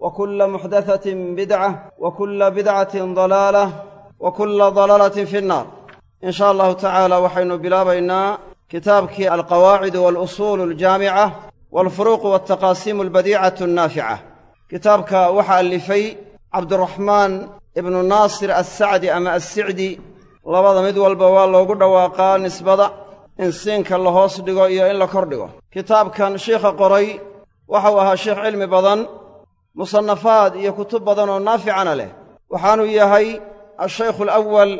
وكل محدثة بدعة وكل بدعة ضلالة وكل ضلالة في النار إن شاء الله تعالى وحين بلابينا كتابك القواعد والأصول الجامعة والفروق والتقاسيم البديعة النافعة كتابك وحى اللفي عبد الرحمن ابن الناصر السعدي أما السعدي labada mid walba waa loogu dhawaaqaa nisbada in siinka la hoos dhigo iyo in la kor dhigo kitaabkan shiikha qoray waxau ahaa sheikh cilmi badan musannafaad iyo kutub badan oo naaficana leh. Waxaanuu yahay ashaykhu alawal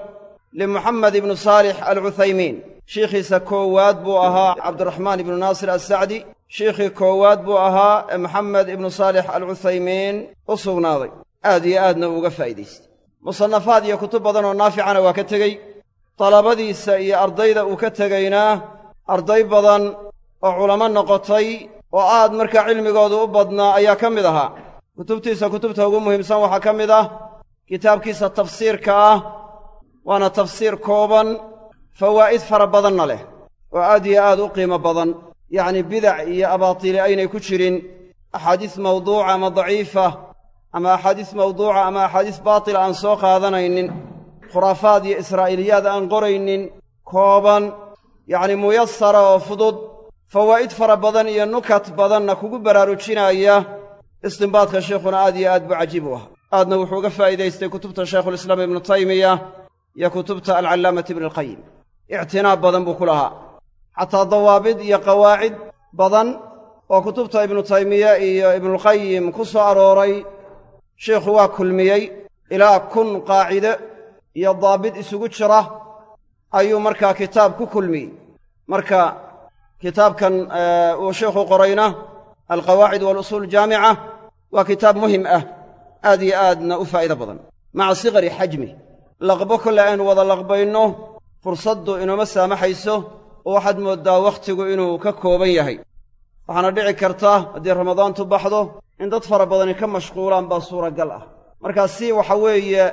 limuxamed ibnu saalix alcuthaymiin. Shiikhiisa koowaad buu ahaa cabdiraxmaan ibnu naasir assacdi. Shiikhii koowaad buu ahaa ee moxamed ibnu saalix alcuthaymiin u sugnaaday. Aad iyo aadna uuga faa'iidaystay musannafaad iyo kutub badan oo naaficana waa ka tegey. Dalabadiisa iyo ardayda uu ka tegaynaa arday badan oo culamo noqotay oo aad markaa cilmigoodu u badnaa ayaa ka mid ahaa kutubtiisa kutubta ugu muhiimsan waxaa ka mid ah kitaabkiisa tafsiirka ah waana tafsiir kooban fawaa'id fara badanna leh oo aad iyo aad u qiimo badan. Yacnii bidac iyo abaatiili aynay ku jirin axaadiis mawduuca ama daciifa ama axaadiis mawduuca ama axaadiis baatila aan soo qaadanaynin khuraafaad iyo israa'iiliyaad aan qoraynin kooban yacni muyasara oo fudud fawaa'id fara badan iyo nukat badanna kugu baraarujinaya istinbaadka sheikhuna aad iyo aad buu cajiib u ah aadna wuxuu uga faa'iidaystay kutubta shaykhulislaam ibnu taymiya iyo kutubta alcallaamati ibni alqayim ictinaab badan buu ku lahaa. Xataa dawaabid iyo qawaacid badan oo kutubta ibnu taymiya iyo ibnulqayim ku soo arooray sheikhu waa kulmiyey. Ilaa kun qaacide iyo daabid isugu jira ayuu markaa kitaab ku kulmiyey. Marka kitaabkan uu sheikhu qorayna alqawaacid waalusuul jaamica waa kitaab muhiim ah. Aad iyo aadna u faa'iido badan. Maca sikari xajmi. Laqbo kolle aynu wada laqbayno fursaddu inooma saamaxayso oo waxaad mooddaa wakhtigu inuu ka kooban yahay. Waxaana dhici karta haddii ramadaantu baxdo in dad fara badani ka mashquulaan baa suuragal ah. Markaa si waxa weeye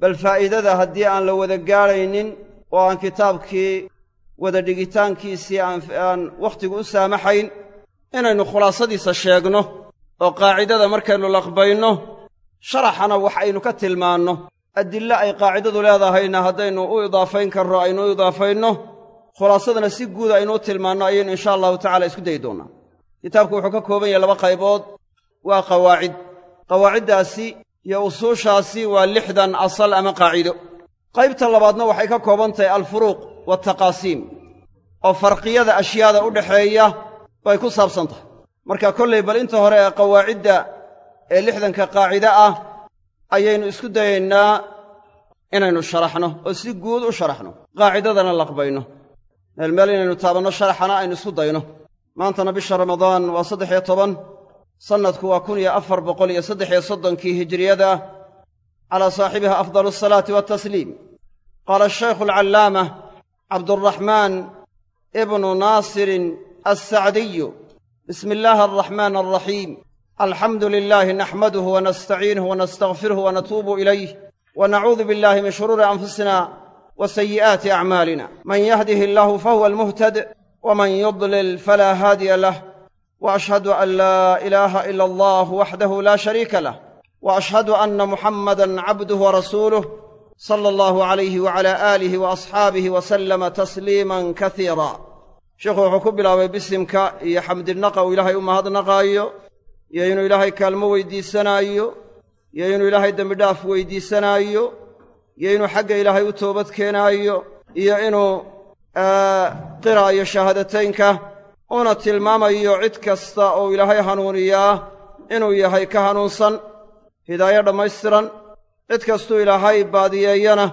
bal faa'iidada haddii aan la wada gaadhaynin oo aan kitaabkii wada dhigitaankiisii aan wakhtigu u saamaxayn inaynu khulaasadiisa sheegno oo qaacidada markaynu laqbayno sharaxana wax aynu ka tilmaanno. Adille ay qaacidadu leedahayna haddaynu u idaafayn karro aynu u idaafayno khulaasadana si guud aynu u tilmaanno ayaynu insha allahu tacala isku dayi doonnaa kitaabku wuxuu ka kooban yahay laba qaybood. Waa qawaacid. Qawaaciddaasi iyo usuushaasi waa lixdan asal ama qaacido. Qaybta labaadna waxay ka kooban tahay alfuruuq waaltaqaasiim oo farqiyada ashyaada u dhaxeeya bay ku saabsan tahay marka kollay bal inta hore ee qawaacidda ee lixdanka qaacide ah ayaynu isku dayaynaa inaynu sharaxno oo si guud u sharaxno. Qaacidadana laqbayno. Meel meel inaynu taabanno sharaxana aynu isku dayno. Maantana bisha ramadaan waa saddex iyo toban. Sannadku waa kun iyo afar boqol iyo saddex iyo soddonkii hijiriyada calaa saaxibiha afdalu asalaati waatasliim qaala ashaykhu alcallaama cabduraxmaan ibnu naasirin assacdiyu bismi illaahi alraxmaan alraxiim alxamdu lilaahi naxmaduhu wanastaciinuhu wanastakfiruhu wanatuubu ilayh wanacuudu billahi min shuruuri anfusina wa sayi'aati acmaalina man yahdihi illaahu fahuwa almuhtad wman yudlil falaa haadiya lah. Wa ashhadu an laa ilaaha ila allah waxdahu laa shariika lah. Wa ashhadu anna muxammadan cabduhu warasuuluh sala allahu calayhi wacala aalihi wa sheikhu wuxuu ku bilaabay bisimka iyo xamdinaqa uu ilaahay u mahadnaqaayo iyo inuu ilaahay kaalmo weydiisanaayo iyo inuu ilaahay dembidhaaf weydiisanaayo iyo inuu xagga ilaahay u toobad keenaayo iyo inuu qiraayo shahaadateynka una tilmaamayo cid kasta oo ilaahay hanuuniyaa inuu yahay ka hanuunsan hidaayo dhammaystiran cid kastuu ilaahay baadiyeeyana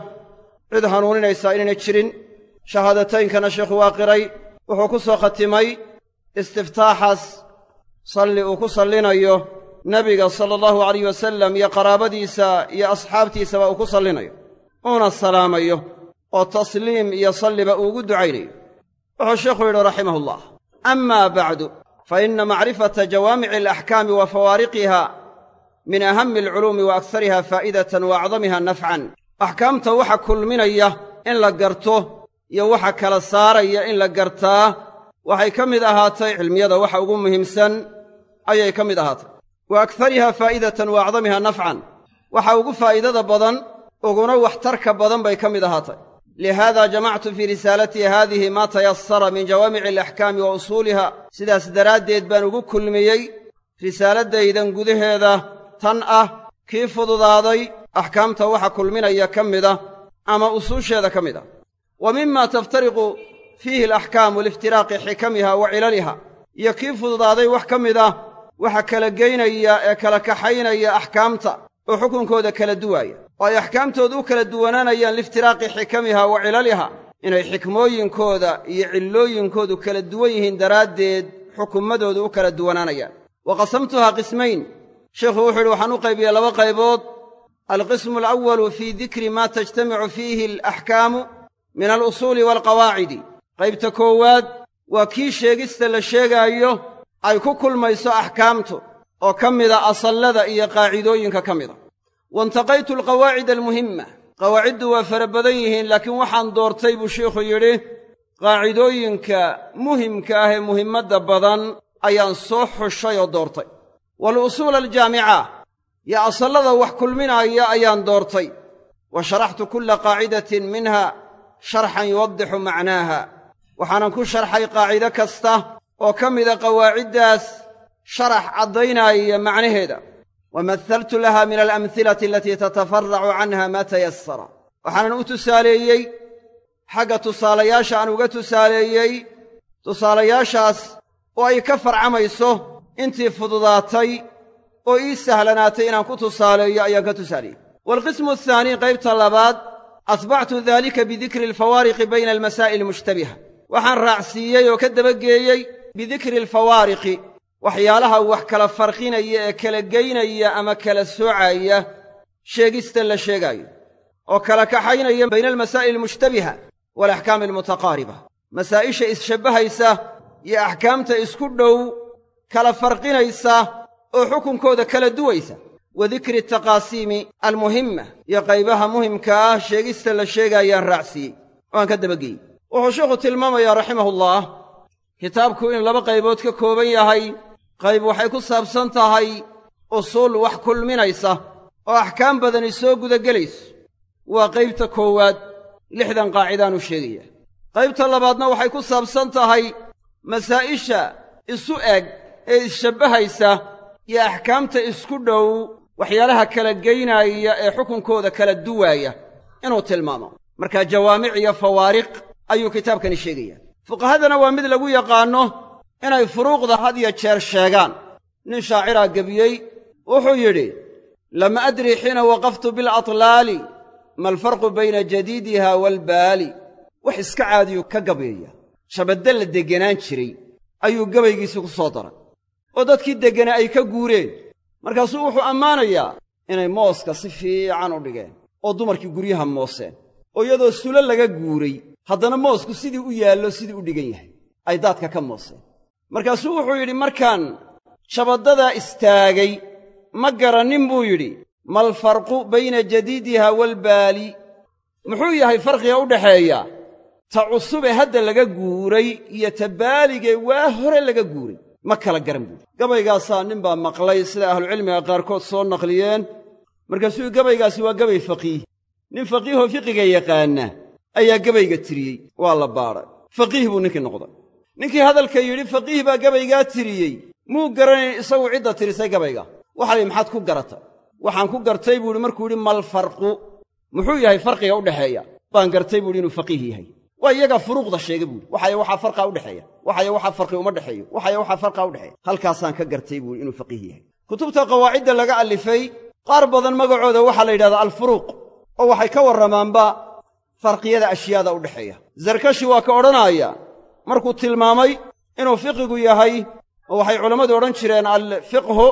cid hanuuninaysaa inaynay jirin shahaadataynkana sheikhu waa qiray wuxuu ku soo khatimay istiftaaxaas salli uu ku sallinayo nebiga sala allahu alayh wasalam iyo qaraabadiisa iyo asxaabtiisaba uu ku sallinayo uuna salaamayo oo tasliim iyo salliba uugu ducaynayo. Wuxuu sheikhu yidhi raximahullah. Amaa bacdu fa inna macrifata jawaamici alaxkaami wa fawaariqiha min ahami alculuumi wa aksariha faa'idatan wa acdamiha nafcan. Axkaamta waxa kulminaya in la garto iyo waxa kala saaraya in la gartaa waxay ka mid ahaatay cilmiyada waxa ugu muhiimsan ayay ka mid ahaatay. Wa akhariha faa'idatan wa acdamiha nafcan. Waxa ugu faa'iidada badan uguna waxtarka badan bay ka mid ahaatay. Lihaada jamactu fii risaalatii haadihi maa tayasara min jawaamici alaxkaami wa usuuliha. Sidaas daraaddeed baan ugu kulmiyey risaaladaydan gudaheeda tan ah kii fududaaday axkaamta waxa kulminaya ka mida ama usuusheeda ka mid a wa mima taftariqu fiihi alaxkaamu liiftiraaqi xikamiha wa cilaliha iyo kii fududaaday wax ka mid ah waxa kala geynaya ee kala kaxaynaya axkaamta oo xukunkooda kala duwaaya oo ay axkaamtooda u kala duwanaanayaan liiftiraaqi xikamiha wa cilaliha inay xikmooyinkooda iyo cillooyinkoodu kala duwan yihiin daraaddeed xukumadoodu u kala duwanaanayaan wa qasamtuhaa qismayn sheikhu wuxuu yidhi waxaan u qaybiyey laba qaybood alqismu alawalu fii dikri maa tajtamicu fiihi alaxkaamu min alusuuli waalqawaacidi qaybta koowaad waa kii sheegista la sheegaayo ay ku kulmayso axkaamtu oo ka mida asallada iyo qaacidooyinka ka mida. Waintaqaytu alqawaacid almuhimma. Qawaaciddu waa fara badan yihiin laakiin waxaan doortay buu sheikhu yidhi qaacidooyinka muhimka ah ee muhimmadda badan ayaan soo xushay oo doortay. Waalusuula aljaamica yo asallada wax kulminaaya ayaan doortay. Wa sharaxtu kulla qaacidatin minha sharxan yuwaddixu macnaaha. Waxaanan ku sharxay qaacido kasta oo ka mida qawaaciddaas sharax caddaynaya macnaheeda. Wa mahaltu laha min alamhilati alatii tatafaracu canha maa tayasara waxaanan u tusaaleeyey xagga tusaalayaasha aan uga tusaaleeyey tusaalayaashaas oo ay ka farcamayso intii fududaatay oo ii sahlanaatay inaan ku tusaaleeyo ayaan ka tusaaleeyey. Waalqismu athaanii labaad atbactu daalika bidikri alfawaariqi bayna almasaa'il almushtabiha waxaan raacsiiyey oo ka dabageeyey bidikri alfawaariqi waxyaalaha wax kala farqinaya ee kala geynaya ama kala soocaya sheegista la sheegaayo oo kala kaxaynaya bayna almasaa'il almushtabiha waalaxkaami almutaqaariba masaa'isha isshabbahaysa iyo axkaamta isku dhow kala farqinaysa oo xukunkooda kala duwaysa wa dikri ataqaasiimi almuhimma iyo qaybaha muhimka ah sheegista la sheegaayaan raacsiiyey oo aan ka dabageeyey. Wuxuu sheikhu tilmaamayaa raximahullah kitaabku in laba qaybood ka kooban yahay qayb waxay ku saabsan tahay usuul wax kulminaysa oo axkaam badani soo gudagelayso waa qaybta koowaad lixdan qaacidaanu sheegaya qaybta labaadna waxay ku saabsan tahay masaa'isha isu eg ee isshabbahaysa iyo axkaamta isku dhow waxyaalaha kala geynaaya ee xukunkooda kala duwaaya inuu tilmaamo. Markaa jawaamic iyo fawaariq ayuu kitaabkani sheegaya fuqahadana waa mid lagu yaqaanno inay furuuqda had iyo jeer sheegaan. Nin shaaciraa gebiyey wuxuu yidhi lam adri xiina waqaftu bilatlaali ma alfarqu bayna jadiidiha waalbaali wax iska caadiyuu ka gabeeya. Shabadda la degganaan jiray ayuu gabaygiisii ku soo daray. Oo dadkii deggana ay ka guureen markaasuu wuxuu ammaanayaa inay mooska si fiican u dhigeen oo dumarkii guryaha mooseen oo iyadoo sulo laga guuray haddana moosku sidii u yaallo sidii u dhigan yahay ay daadka ka mooseen. Markaasuu wuxuu yidhi markaan shabaddadaa istaagay ma garannin buu yidhi malfarqu bayna jadiidiha waalbaali muxuu yahay farqiga u dhaxeeya? Ta cusube hadda laga guuray iyo ta baaligee waa hore laga guuray ma kala garan buuri gabaygaasaa ninbaa maqlay sida ahlucilmiga qaarkood soo naqliyeen. Markaasuu gabaygaasi waa gabay faqiih. Nin faqiihoo fiqiga yaqaana ayaa gabayga tiriyey. Waa la baadhay faqiih buu ninkii noqday. Ninkii hadalka yidhi faqiih baa gabaygaa tiriyey. Muu garanayn isagu cidda tirisay gabayga. Waxa layihi maxaad ku garatay waxaan ku gartay buu ihi markuu yidhi malfarqu muxuu yahay farqiga u dhexeeya baan gartay buuhi inuu faqiih yahay waa iyagaa furuuqda sheega buuhi waxaya waxaa farqaa udhexeeya waxaya waxaa farqi uma dhexeeyo. Waxaya waxaa farqaa udhexeeya halkaasaan ka gartay buuhi inuu faqiih yahay. Kutubta qawaacidda laga alifay qaar badan magacooda waxaa la yidhahdaa alfuruuq oo waxay ka warramaanba farqiyada ashyaada u dhexeeya. Zarkashi waa ka odhanaaya markuu tilmaamay inuu fiqigu yahay oo waxay culammadu odhan jireen alfiqhu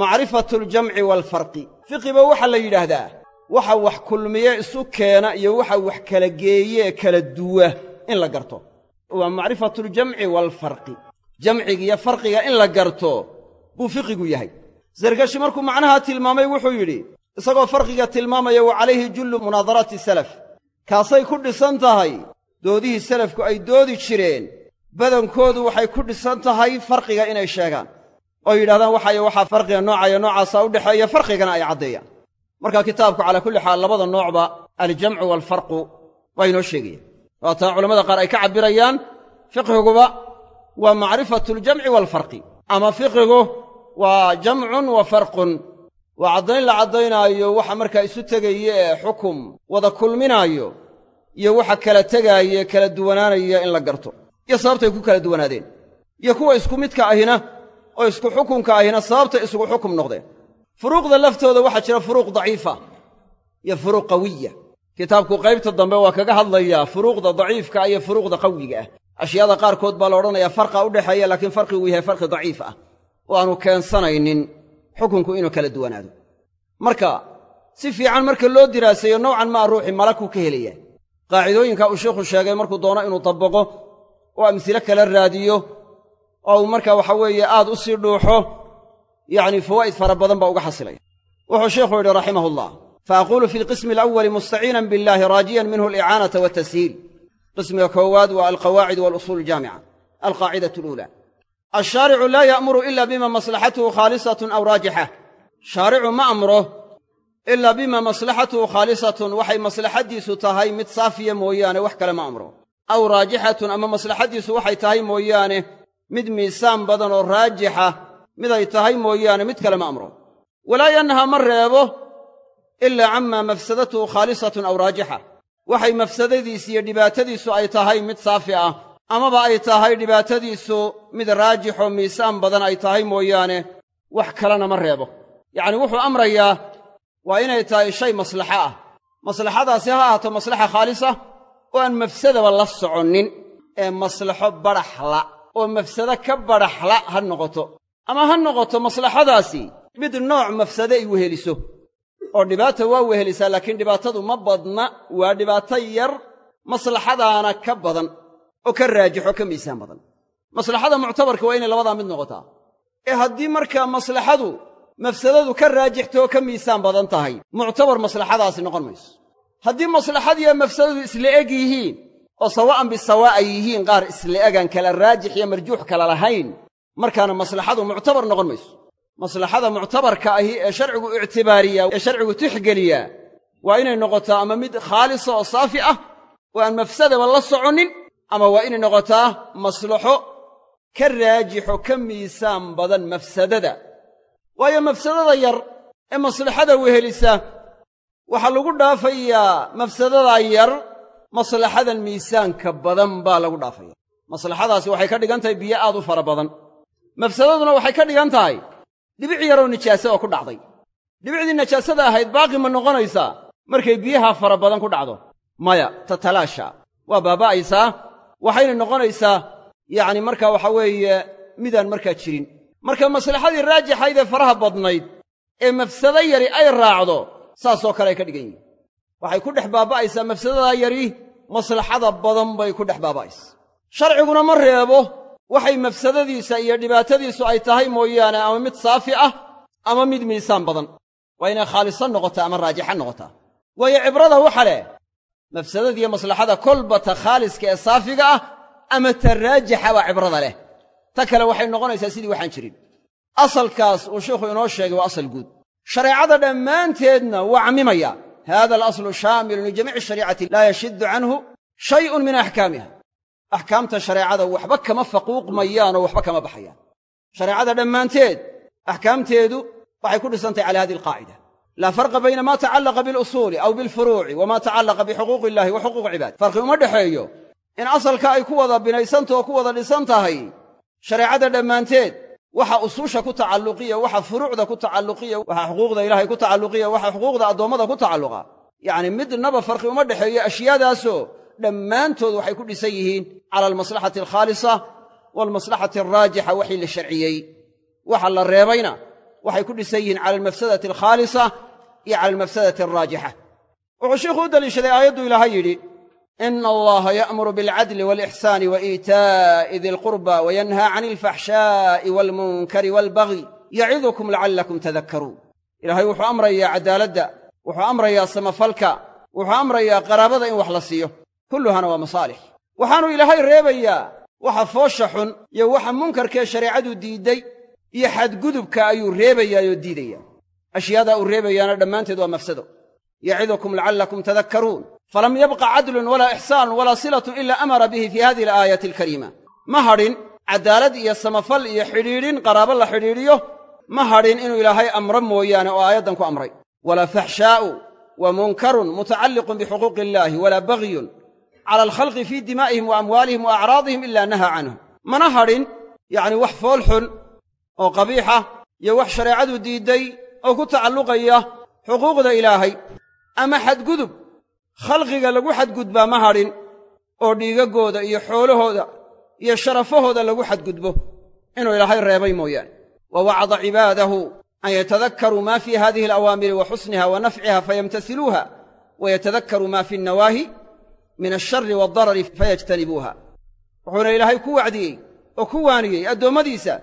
macrifatu aljamci waalfarqi fiqiba waxaa la yidhaahdaa waxa wax kulmiye isu keena iyo waxa wax kala geeyee kala duwa in la garto. Waa macrifatljamci waalfarqi jamciga iyo farqiga in la garto buu fiqigu yahay. Sarkashi markuu macnaha tilmaamay wuxuu yidhi isagoo farqiga tilmaamaya wa calayhi jullu munaadarati salaf. Kaasay ku dhisan tahay doodihii salafku ay doodi jireen badankoodu waxay ku dhisan tahay farqiga inay sheegaan. Oo yidhahdaan waxayo waxaa farqiga noocaya noocaasaa u dhexeeya farqigana ay caddeeyaan marka kitaabku calaa kulli xaal labada noocba aljamcu waalfarqu waa inoo sheegaya waataa culammada qaar ay ka cabbirayaan fiqhiguba waa macrifatljamci waalfarqi ama fiqigu waa jamcun wa farqun. Waa caddayn la caddaynaayo waxa markaa isu tegaya ee xukum wada kulminaayo iyo waxa kala tegaaye kala duwanaanaya in la garto. Iyo sababtay ku kala duwanaadeen. Iyo kuwa isku midka ahina oo isku xukunka ahina sababtay isugu xukum noqdeen furuuqda laftooda waxaa jira furuuq daciifa iyo furuuq qawiya. Kitaabku qaybta dambe waa kaga hadlayaa furuuqda daciifka iyo furuuqda qawiga ah. Ashyaada qaarkood baa la odhanayaa farqa u dhexeeya laakiin farqigu yahay farqi daciif ah. Oo aanu keensanaynin xukunku inuu kala duwanaado. Marka si fiican marka loo diraaseeyo nowcan maa ruuxi malakuu ka helaya qaacidooyinka uu sheikhu sheegay markuu doono inuu dabaqo oo amsile kala raadiyo oo uu marka waxa weeye aad u sii dhuuxo yacni fawaa'id fara badan baa uga xasilaya. Wuxuu sheikhu yidhi raximahullah fa aquulu fi lqismi alawali mustaciinan billahi raajiyan minhu alicaanata waltashiil qismiga koowaad waa alqawaacid walusuul aljaamica alqaacidatu aluulaa. Alshaaricu laa ya'muru ila bima maslaxatuhu khaalisatun aw raajixa. Shaaricu ma amro ilaa bima maslaxatuhu khaalisatun waxay maslaxaddiisu tahay mid saafiya mooyaane wax kale ma amro. Aw raajixatun ama maslaxaddiisu waxay tahay mooyaane mid miisaan badan oo raajixa miday tahay mooyaane mid kale ma amro. Walaa yanha ma reebo ilaa camaa mafsadatuhu khaalisatun aw raajixa. Waxay mafsadadiis iyo dhibaatadiisu ay tahay mid saafi ah amaba ay tahay dhibaatadiisu mid raajixoo miisaan badan ay tahay mooyaane wax kalena ma reebo. Yacni wuxuu amrayaa waa inay tahay shay maslaxo ah. Maslaxadaasi ha ahaato maslaxa khaalisa oo aan mafsadaba la soconnin ee maslaxo badhaxla oo mafsado ka badhaxla ha noqoto ama ha noqoto maslaxadaasi mid nooc mafsade ay weheliso oo dhibaata waa wehelisaa laakiin dhibaatadu ma badna waa dhibaato yar maslaxadaana ka badan oo ka raajixo ka miisaan badan. Maslaxada muctabarka waa inay labadaa mid noqotaa. Ee haddii markaa maslaxadu mafsadadu ka raajixto oo ka miisaan badan tahay muctabar maslaxadaasi noqon mayso. Haddii maslaxadiiyo mafsadadu isla eg yihiin oo sawaa'an bisawaa ay yihiin qaar isla egaan kala raajix iyo marjuux kala lahayn markaana maslaxadu muctabar noqon mayso. Maslaxada muctabarka ahi ee sharcigu ictibaariyaa ee sharcigu tixgeliyaa waa inay noqotaa ama mid khaalisa oo saafi ah oo aan mafsadaba la soconnin ama waa inay noqotaa maslaxo ka raajixo ka miisaan badan mafsadada. Waayo mafsadada yar ee maslaxada wehelisa waxaa lagu dhaafayaa mafsadadaa yar maslaxadan miisaanka badan baa lagu dhaafaya. Maslaxadaasi waxay ka dhigan tahay biyo aad u fara badan mafsadaduna waxay ka dhigan tahay. Dhibic yaroo nijaase oo ku dhacday. Dhibicdii najaasada ahayd baaqi ma noqonaysaa markay biyaha fara badan ku dhacdo. Maya tatalaasha. Waa baaba'aysaa waxayna noqonaysaa yacni markaa waxa weeye midaan markaa jirin. Marka maslaxadii raajixayd ee faraha badnayd ee mafsado yari ay raacdo saasoo kale ay ka dhigan yihiin waxay ku dhex baaba'aysaa mafsadadaa yari maslaxada badan bay ku dhex baaba'aysa sharciguna ma reebo waxay mafsadadiisa iyo dhibaatadiisu ay tahay mooyaane ama mid saafi ah ama mid miisaan badan. Waa inay khaalisan noqotaa ama raajixa noqotaa. Waayo cibrada waxa leh mafsadadiiyo maslaxada kolba ta khaaliska ee saafiga ah ama ta raajixa baa cibrada leh. Ta kale waxay noqonaysaa sidii waxaan jirin. Asalkaas uu sheikhu inoo sheegay waa asal guud. Shareecada dhammaanteedna waa cammimaya hada alaslu shaamilun lijamiici shariicati laa yashiddu canhu shayun min axkaamiha axkaamta shareecada waxba kama faquuqmayaanoo waxba kama baxayaan. Shareecada dhammaanteed axkaamteedu waxay ku dhisantahy cala hadihi alqaacida. Laa farqa bayna ma tacallaqa bilusuuli aw bilfuruuci wama tacallaqa bixuquuqi illahi wa xuquuqi cibaad farqi uma dhexeeyo in asalka ay ku wada binaysantao ku wada dhisan tahay shareecada dhammaanteed waxa usuusha ku tacalluqiya waxa furuucda ku tacalluqiya waxa xuquuqda ilaahay ku tacalluqiya waxa xuquuqda addoommada ku tacalluqa. Yacni midnaba farqi uma dhexeeyo ashyaadaasoo dhammaantood waxay ku dhisan yihiin cala almaslaxati alkhaalisa waalmaslaxati alraajixa waxii la sharciyey. Waxa la reebayna waxay ku dhisan yihiin cala almafsadati alkhaalisa iyo cala almafsadati alraajixa. Wuxuu sheikhu u deliishaday aayaddu ilaahay yidhi ina allaha ya'muru bilcadli waalixsaani wa iitaa'i dilqurba wayanhaa cani alfaxshaa'i waalmunkari waalbagyi yacidukum lacallakum tadakkaruun ilaahay wuxuu amrayaa caddaaladda wuxuu amrayaa samafalka wuxuu amrayaa qaraabada in wax la siiyo kulluhana waa masaalix. Waxaannu ilaahay reebayaa waxa foosha xun iyo waxa munkarkee shareecadu diidday iyo xadgudubka ayuu reebayaayoo diidaya ashyaadaa uu reebayaana dhammaanteed waa mafsado. Yacidukum lacallakum tadakkaruun falam yabqa cadlun walaa ixsaanun walaa silatun ilaa amara bihi fii hadihi alaayati alkariima. Ma hadhin caddaalad iyo samafal iyo xidhiidhin qaraabo la xidhiidhiyo ma hadhin inuu ilaahay amro mooyaane oo aayaddan ku amray. Walaa faxshaa'u wa munkarun mutacalliqun bixuquuqi illaahi walaa bagyun cala alkhalqi fii dimaa'ihim wa amwaalihim wa acraadihim ilaa nahaa canhu mana hadhin yacni wax fool xun oo qabiixa iyo wax shareecadu diidday oo ku tacalluqaya xuquuqda ilaahay ama xadgudub khalqiga lagu xadgudbaa ma hadhin oo dhiigaggooda iyo xoolahooda iyo sharafahooda lagu xadgudbo inuu ilaahay reebay mooyaane wa wacada cibaadahu an yatadakkaruu maa fii hadihi alawaamiri wa xusniha wa nafciha fayamtasiluuha wa yatadakkaruu maa fi annawaahi min alshari waaldarari fayajtanibuuha. Wuxuuna ilaahay ku wacdiyey oo ku waaniyey addoommadiisa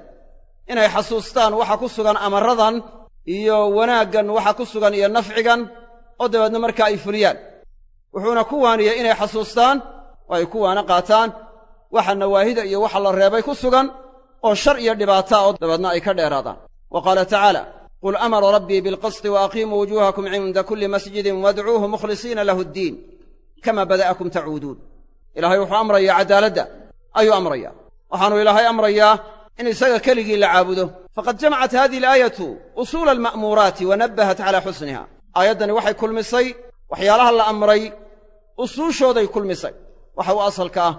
inay xasuustaan waxa ku sugan amarradan iyo wanaaggan waxa ku sugan iyo nafcigan oo dabeedna markaa ay fuliyaan. Wuxuuna ku waaniyey inay xasuustaan oo ay ku waana qaataan waxa nawaahida iyo waxa la reebay ku sugan oo shar iyo dhibaata oo dabeedna ay ka dheeraadaan. Wa qaala tacaala qul amara rabbii bilqisti wa aqiimuu wujuuhakum cinda kulli masjidin wadcuuhu mukhlisiina lahu ddiin kama bada'akum tacuuduun ilaahay wuxuu amrayaa caddaaladda ayuu amrayaa waxaanuu ilaahay amrayaa in isaga keligii la caabudo faqad jamacat hadihi alaayatu usuula alma'muuraati wa nabbahat calaa xusniha aayaddani waxay kulmisay waxyaalaha la amray usuushooday kulmisay waxa u asalka ah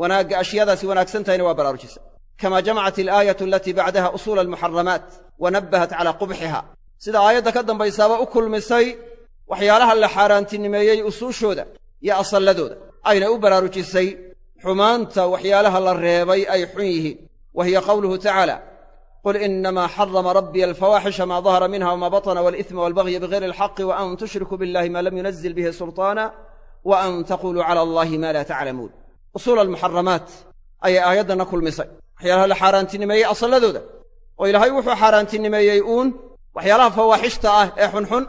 wanaagga ashyaadaasi wanaagsan tahayna waa baraarujisay kama jamacat alaayatu alatii bacdaha usuula almuxaramaat wa nabbahat calaa qubxiha sida aayadda ka dambaysaaba u kulmisay waxyaalaha la xaaraantinimeeyey usuushooda iyo asalladooda. Ayna u baraarujisay xumaanta waxyaalaha la reebay ay xun yihiin. Wa hiya qawluhu tacaala qul inamaa xarama rabbiya alfawaaxisha maa dahara minha wma batna waalihma waalbagya bigayri alxaqi wa an tushrikuu billahi maa lam yunazil bihi sulطaana wa an taquluu cala allahi ma laa taclamuun usuula almuxaramaat ayay aayaddanna kulmisay. Waxyaalaha la xaaraantinimeeyey asalladooda. Oo ilaahay wuxuu xaaraantinimeeyey uun waxyaalaha fawaaxishta ah ee xunxun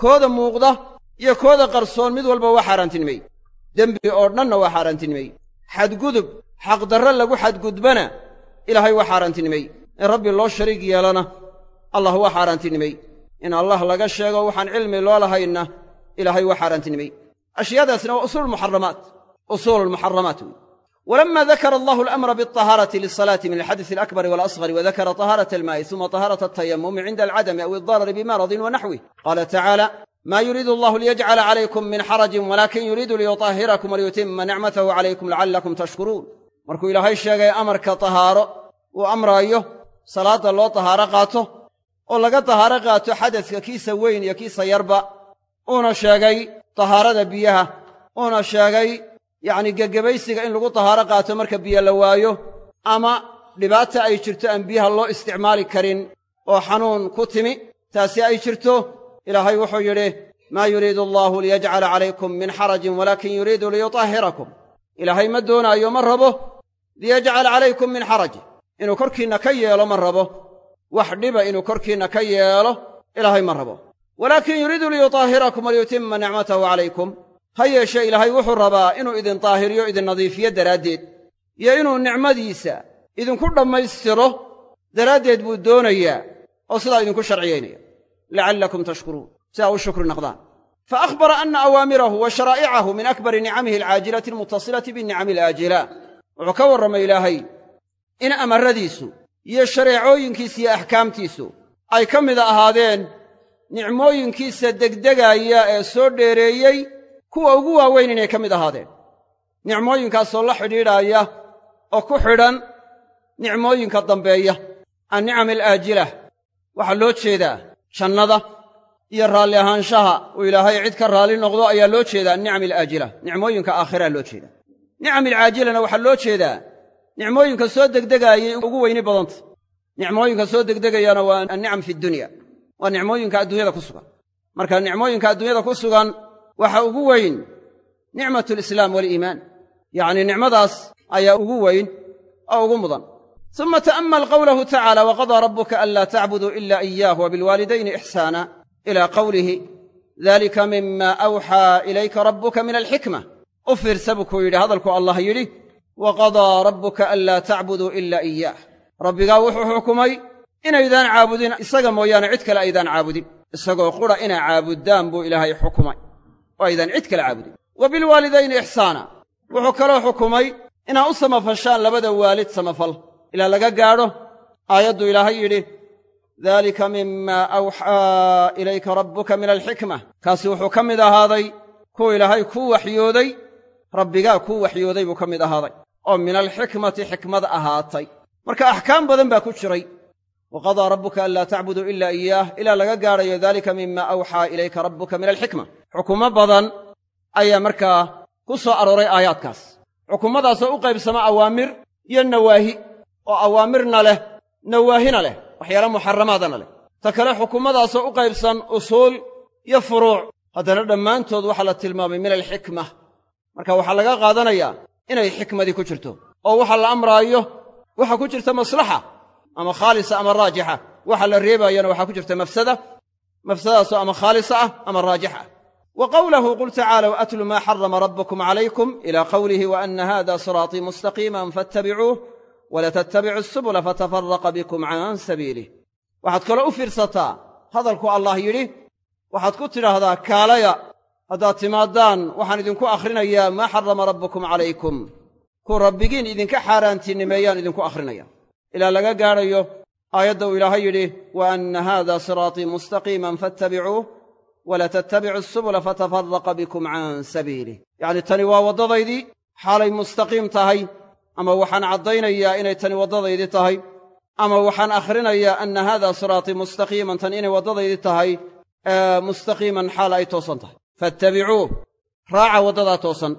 kooda muuqda iyo kooda qarsoon mid walba waa xaaraantinimeeyey dembi oo dhanna waa xaaraantinimeeyey xadgudub xaqdarre lagu xadgudbana ilaahay waa xaaraantinimeeyey in rabbi loo shariig yeelana allah waa xaaraantinimeey in allah laga sheego waxaan cilmi loo lahaynna ilaahay waa xaaraantinimeey ashyaadaasna waa usuul muxaramaat usuulu lmuxaramaat wey walama dakara allahu alamra bialطahaarati lisalaati min alxadisi alakbari waalasghari wadakara طahaarata almaa'i uma طahaarata altayamumi cinda alcadami aw aldarari bimaradin wa naxwih qaala tacaala ma yuriidu allahu liyajcala calaykum min xarajin walaakin yuriidu liyutahhirakum waliyutima nicmatahu calaykum lacallakum tashkuruun markuu ilaahay sheegay amarka tahaaro uu amraayo salaadda loo tahaaro qaato oo laga tahaaro qaato xadaska kiisa weyn iyo kiisa yarba uuna sheegay tahaarada biyaha uuna sheegay yacni gegebaysiga in lagu tahaaro qaato marka biyo la waayo ama dhibaata ay jirto aan biyaha loo isticmaali karin oo xanuun ku timi taasi ay jirto ilaahay wuxuu yidhi maa yuriidu allaahu liyajcala calaykum min xarajin walaakin yuriidu liyutahhirakum. Ilaahay ma doonaayo ma rabo liyajcala calaykum min xarajin inuu korkiinna ka yeelo ma rabo. Wax dhiba inuu korkiinna ka yeelo ilaahay ma rabo. Walaakin yuriidu liyutahhirakum waliyutima nicmatahu calaykum. Ha yeeshee ilaahay wuxuu rabaa inuu idin daahiriyo idin nadiifiyo daraaddeed. Iyo inuu nicmadiisa idinku dhammaystiro daraaddeed buu doonayaa oo sidaa idinku sharciyaynaya lacallakum tashkuruun si aa u shukri naqdaan fa akhbara anna awaamirahu wa sharaa'icahu min akbari nicamihi alcaajilati almutasilati binnicami alaajila wuxuu ka warramay ilaahay in amarradiisu iyo shareecooyinkiisa iyo axkaamtiisu ay ka mida ahaadeen nicmooyinkiisa degdegaaya ee soo dheereeyey kuwa ugu waaweyn inay ka mid ahaadeen nicmooyinkaasoo la xidhiidhaaya oo ku xidhan nicmooyinka dambeeya annicam alaajilah waxaa loo jeedaa jannada iyo raalli ahaanshaha uu ilaahay cid ka raalli noqdo ayaa loo jeedaa annicam alaajilah nicmooyinka aakhiraa loo jeedaa. Nicam alcaajilana waxaa loo jeedaa. Nicmooyinka soo degdegaayay ugu weyni badanta. Nicmooyinka soo degdegayana waa annicam fi dunya. Waa nicmooyinka adduunyada ku sugan. Marka nicmooyinka adduunyada ku sugan waxa ugu weyn nicmatu alislaam waaliimaan yacnii nicmadaas ayaa ugu weyn oo ugu mudan suma ta'ammal qawlahu tacaala waqadaa rabbuka anlaa tacbuduu ila iyaah wabilwaalidayni ixsaana ila qawlihi dalika mima awxaa ilayka rabbuka min alxikma u fiirsa buu kuu yidhi hadalku allah yidhi waqadaa rabbuka anlaa tacbuduu ila iyaah rabbigaa wuxuu xukumay inaydaan caabudin isaga mooyaane cid kale aydaan caabudin isagoo qura inaa caabuddaan buu ilaahay xukumay oo aydaan cid kale caabudin wa bilwaalidayni ixsaana wuxuu kaloo xukumay inaa u samafashaan labada waalid samafal ilaa laga gaadho. Aayaddu ilaahay yidhi dalika mima awxaa ilayka rabbuka min alxikma. Kaasi wuxuu ka mid ahaaday kuu ilaahay kuu waxyooday rabbigaa kuu waxyooday buu ka mid ahaaday oo min alxikmati xikmad ahaatay. Marka axkaam badan baa ku jiray waqadaa rabbuka anlaa tacbuduu ila iyaah ilaa laga gaadhayo dalika mima awxaa ilayka rabbuka min alxikma. Xukumo badan ayaa markaa ku soo arooray aayaadkaas. Xukummadaasoo u qaybsama awaamir iyo nawaahi oo awaamirna leh nawaahina leh waxyaala muxaramaadana leh. Ta kale xukummadaasoo u qaybsan usuul iyo furuuc. Haddana dhammaantood waxaa la tilmaamay min alxikma. Marka waxaa laga qaadanayaa inay xikmadii ku jirto oo waxa la amraayo waxaa ku jirta maslaxa ama khaalisa ama raajixa. Waxa la reebaayana waxaa ku jirta mafsada mafsadadaasoo ama khaalisa ah ama raajixa. Ah wa qawlahu qul tacaalow atlu maa xarama rabbukum calaykum ila qawlihi wa anna hada siraatii mustaqiiman faatabicuuh wala tattabicu subula fatafaraqa bikum can sabiilih waxaad kaloo u fiirsataa hadalku allah yidhi waxaad ku tidhaahdaa kaalaya haddaad timaadaan waxaan idinku akhrinayaa maa xarama rabbukum calaykum ku rabbigiin idinka xaaraantinimeeyaan idinku akhrinaya ilaa laga gaadhayo aayadda uu ilaahay yidhi wa anna haada siraatii mustaqiiman faatabicuuh wala tattabicu subula fatafaraqa bikum can sabiilih yacni tani waa waddadaydii xaalay mustaqiim tahay ama waxaan caddaynayaa inay tani waddadaydii tahay ama waxaan akhrinayaa anna haada siraatii mustaqiiman tan inay waddadaydii tahay mustaqiiman xaal ay toosan tahay. Fattabicuuh raaca waddadaa toosan.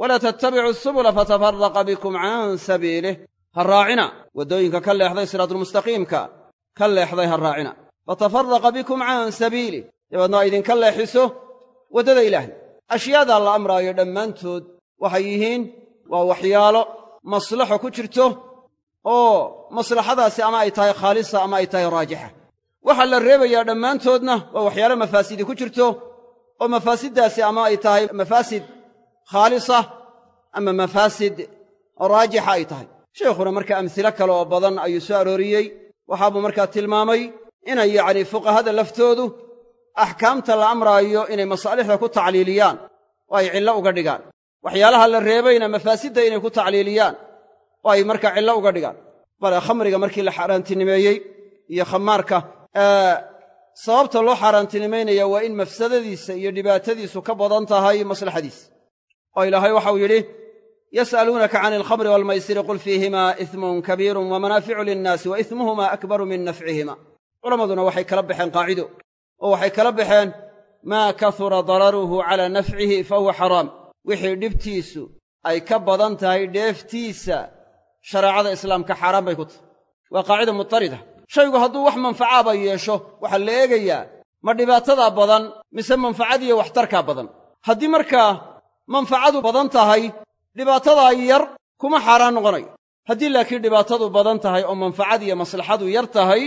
Walaa tattabicu subula fatafaraqa bikum can sabiilih. Ha raacina. Waddooyinka ka leexday siraatulmustaqiimka ka leexday ha raacina. Fatafaraqa bikum can sabiilih. Dabeedna a idinka leexiso waddada ilaahay. Ashyaadaa la amraayo dhammaantood waxay yihiin waa waxyaalo maslaxo ku jirto oo maslaxadaasi ama ay tahay khaalisa ama ay tahay raajixa. Waxaa la reebayaa dhammaantoodna waa waxyaalo mafaasidi ku jirto oo mafaasiddaasi ama ay tahay mafaasid khaalisa ama mafaasid raajixa ay tahay. Sheikhuna marka amhilo kale oo badan ayuu soo arooriyey. Waxaabuu markaa tilmaamay inay yacnii fuqahada laftoodu axkaamta la amraayo inay masaalixda ku tacliiliyaan oo ay cillo uga dhigaan waxyaalaha la reebayna mafaasidda inay ku tacliiliyaan oo ay markaa cillo uga dhigaan. Bale khamriga markii la xaaraantinimeeyey iyo khamaarka sababta loo xaaraantinimaynaya waa in mafsadadiisa iyo dhibaatadiisu ka badan tahay maslaxadiisa oo ilaahay waxau yidhi yas'aluunaka can alkhamri waalmaysiri qul fiihimaa ismun kabiirun wa manaaficu linnaasi wa ismuhumaa akbaru min nafcihima culammaduna waxay kala baxeen qaacido oo waxay kala baxeen maa kahura dararuhu calaa nafcihi fa huwa xaraam wixii dhibtiisu ay ka badan tahay dheeftiisa shareecada islaamka xaaraan bay ku tahay. Waa qaacida mutarida shaygu hadduu wax manfacaaba yeesho waxaa la eegayaa ma dhibaatadaa badan mise manfacadiiyo waxtarkaa badan. Haddii markaa manfacadu badan tahay dhibaatadaa yar kuma xaaraan noqonayo haddii laakiin dhibaatadu badan tahay oo manfacadiiyo maslaxadu yar tahay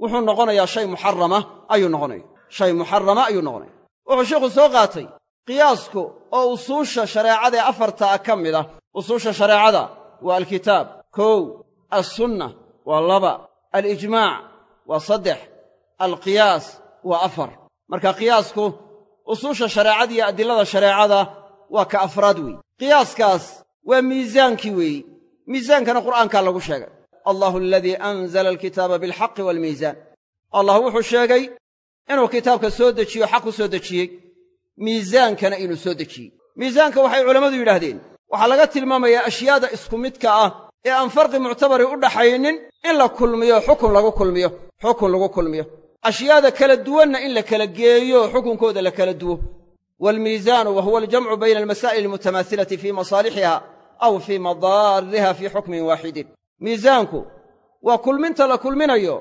wuxuu noqonayaa shay muxarama ayuu noqonaya shay muxarama ayuu noqonaya wuxuu sheikhu soo qaatay qiyaasku oo usuusha shareecadaee afartaa ka mid ah. Usuusha shareecada waa alkitaab kow alsunna waa laba alijmaac waa saddex alqiyaas waa afar. Marka qiyaasku usuusha shareecada iyo adilada shareecada waa ka afraad weeye qiyaaskaas waa miisaankii weeyi miisaankana qur'aankaa lagu sheegay. Allahu aladii anzala alkitaaba bilxaqi waalmiisaan allah wuxuu sheegay inuu kitaabka soo dejiyo xaq u soo dejiyey miisaankana inuu soo dejiyey miisaanka waxay culammadu yidhaahdeen waxaa laga tilmaamayaa ashyaada isku midka ah ee aan farqi muctabari u dhaxaynin in la kulmiyo xukun lagu kulmiyo xukun lagu kulmiyo. Ashyaada kala duwanna in la kala geeyo xukunkooda la kala duwo. Waalmiisaanu wa huwa aljamcu bayna almasaa'il almutamaasilati fii masaalixiha aw fii madaariha fii xukmin waaxidin. Miisaanku waa kulminta la kulminayo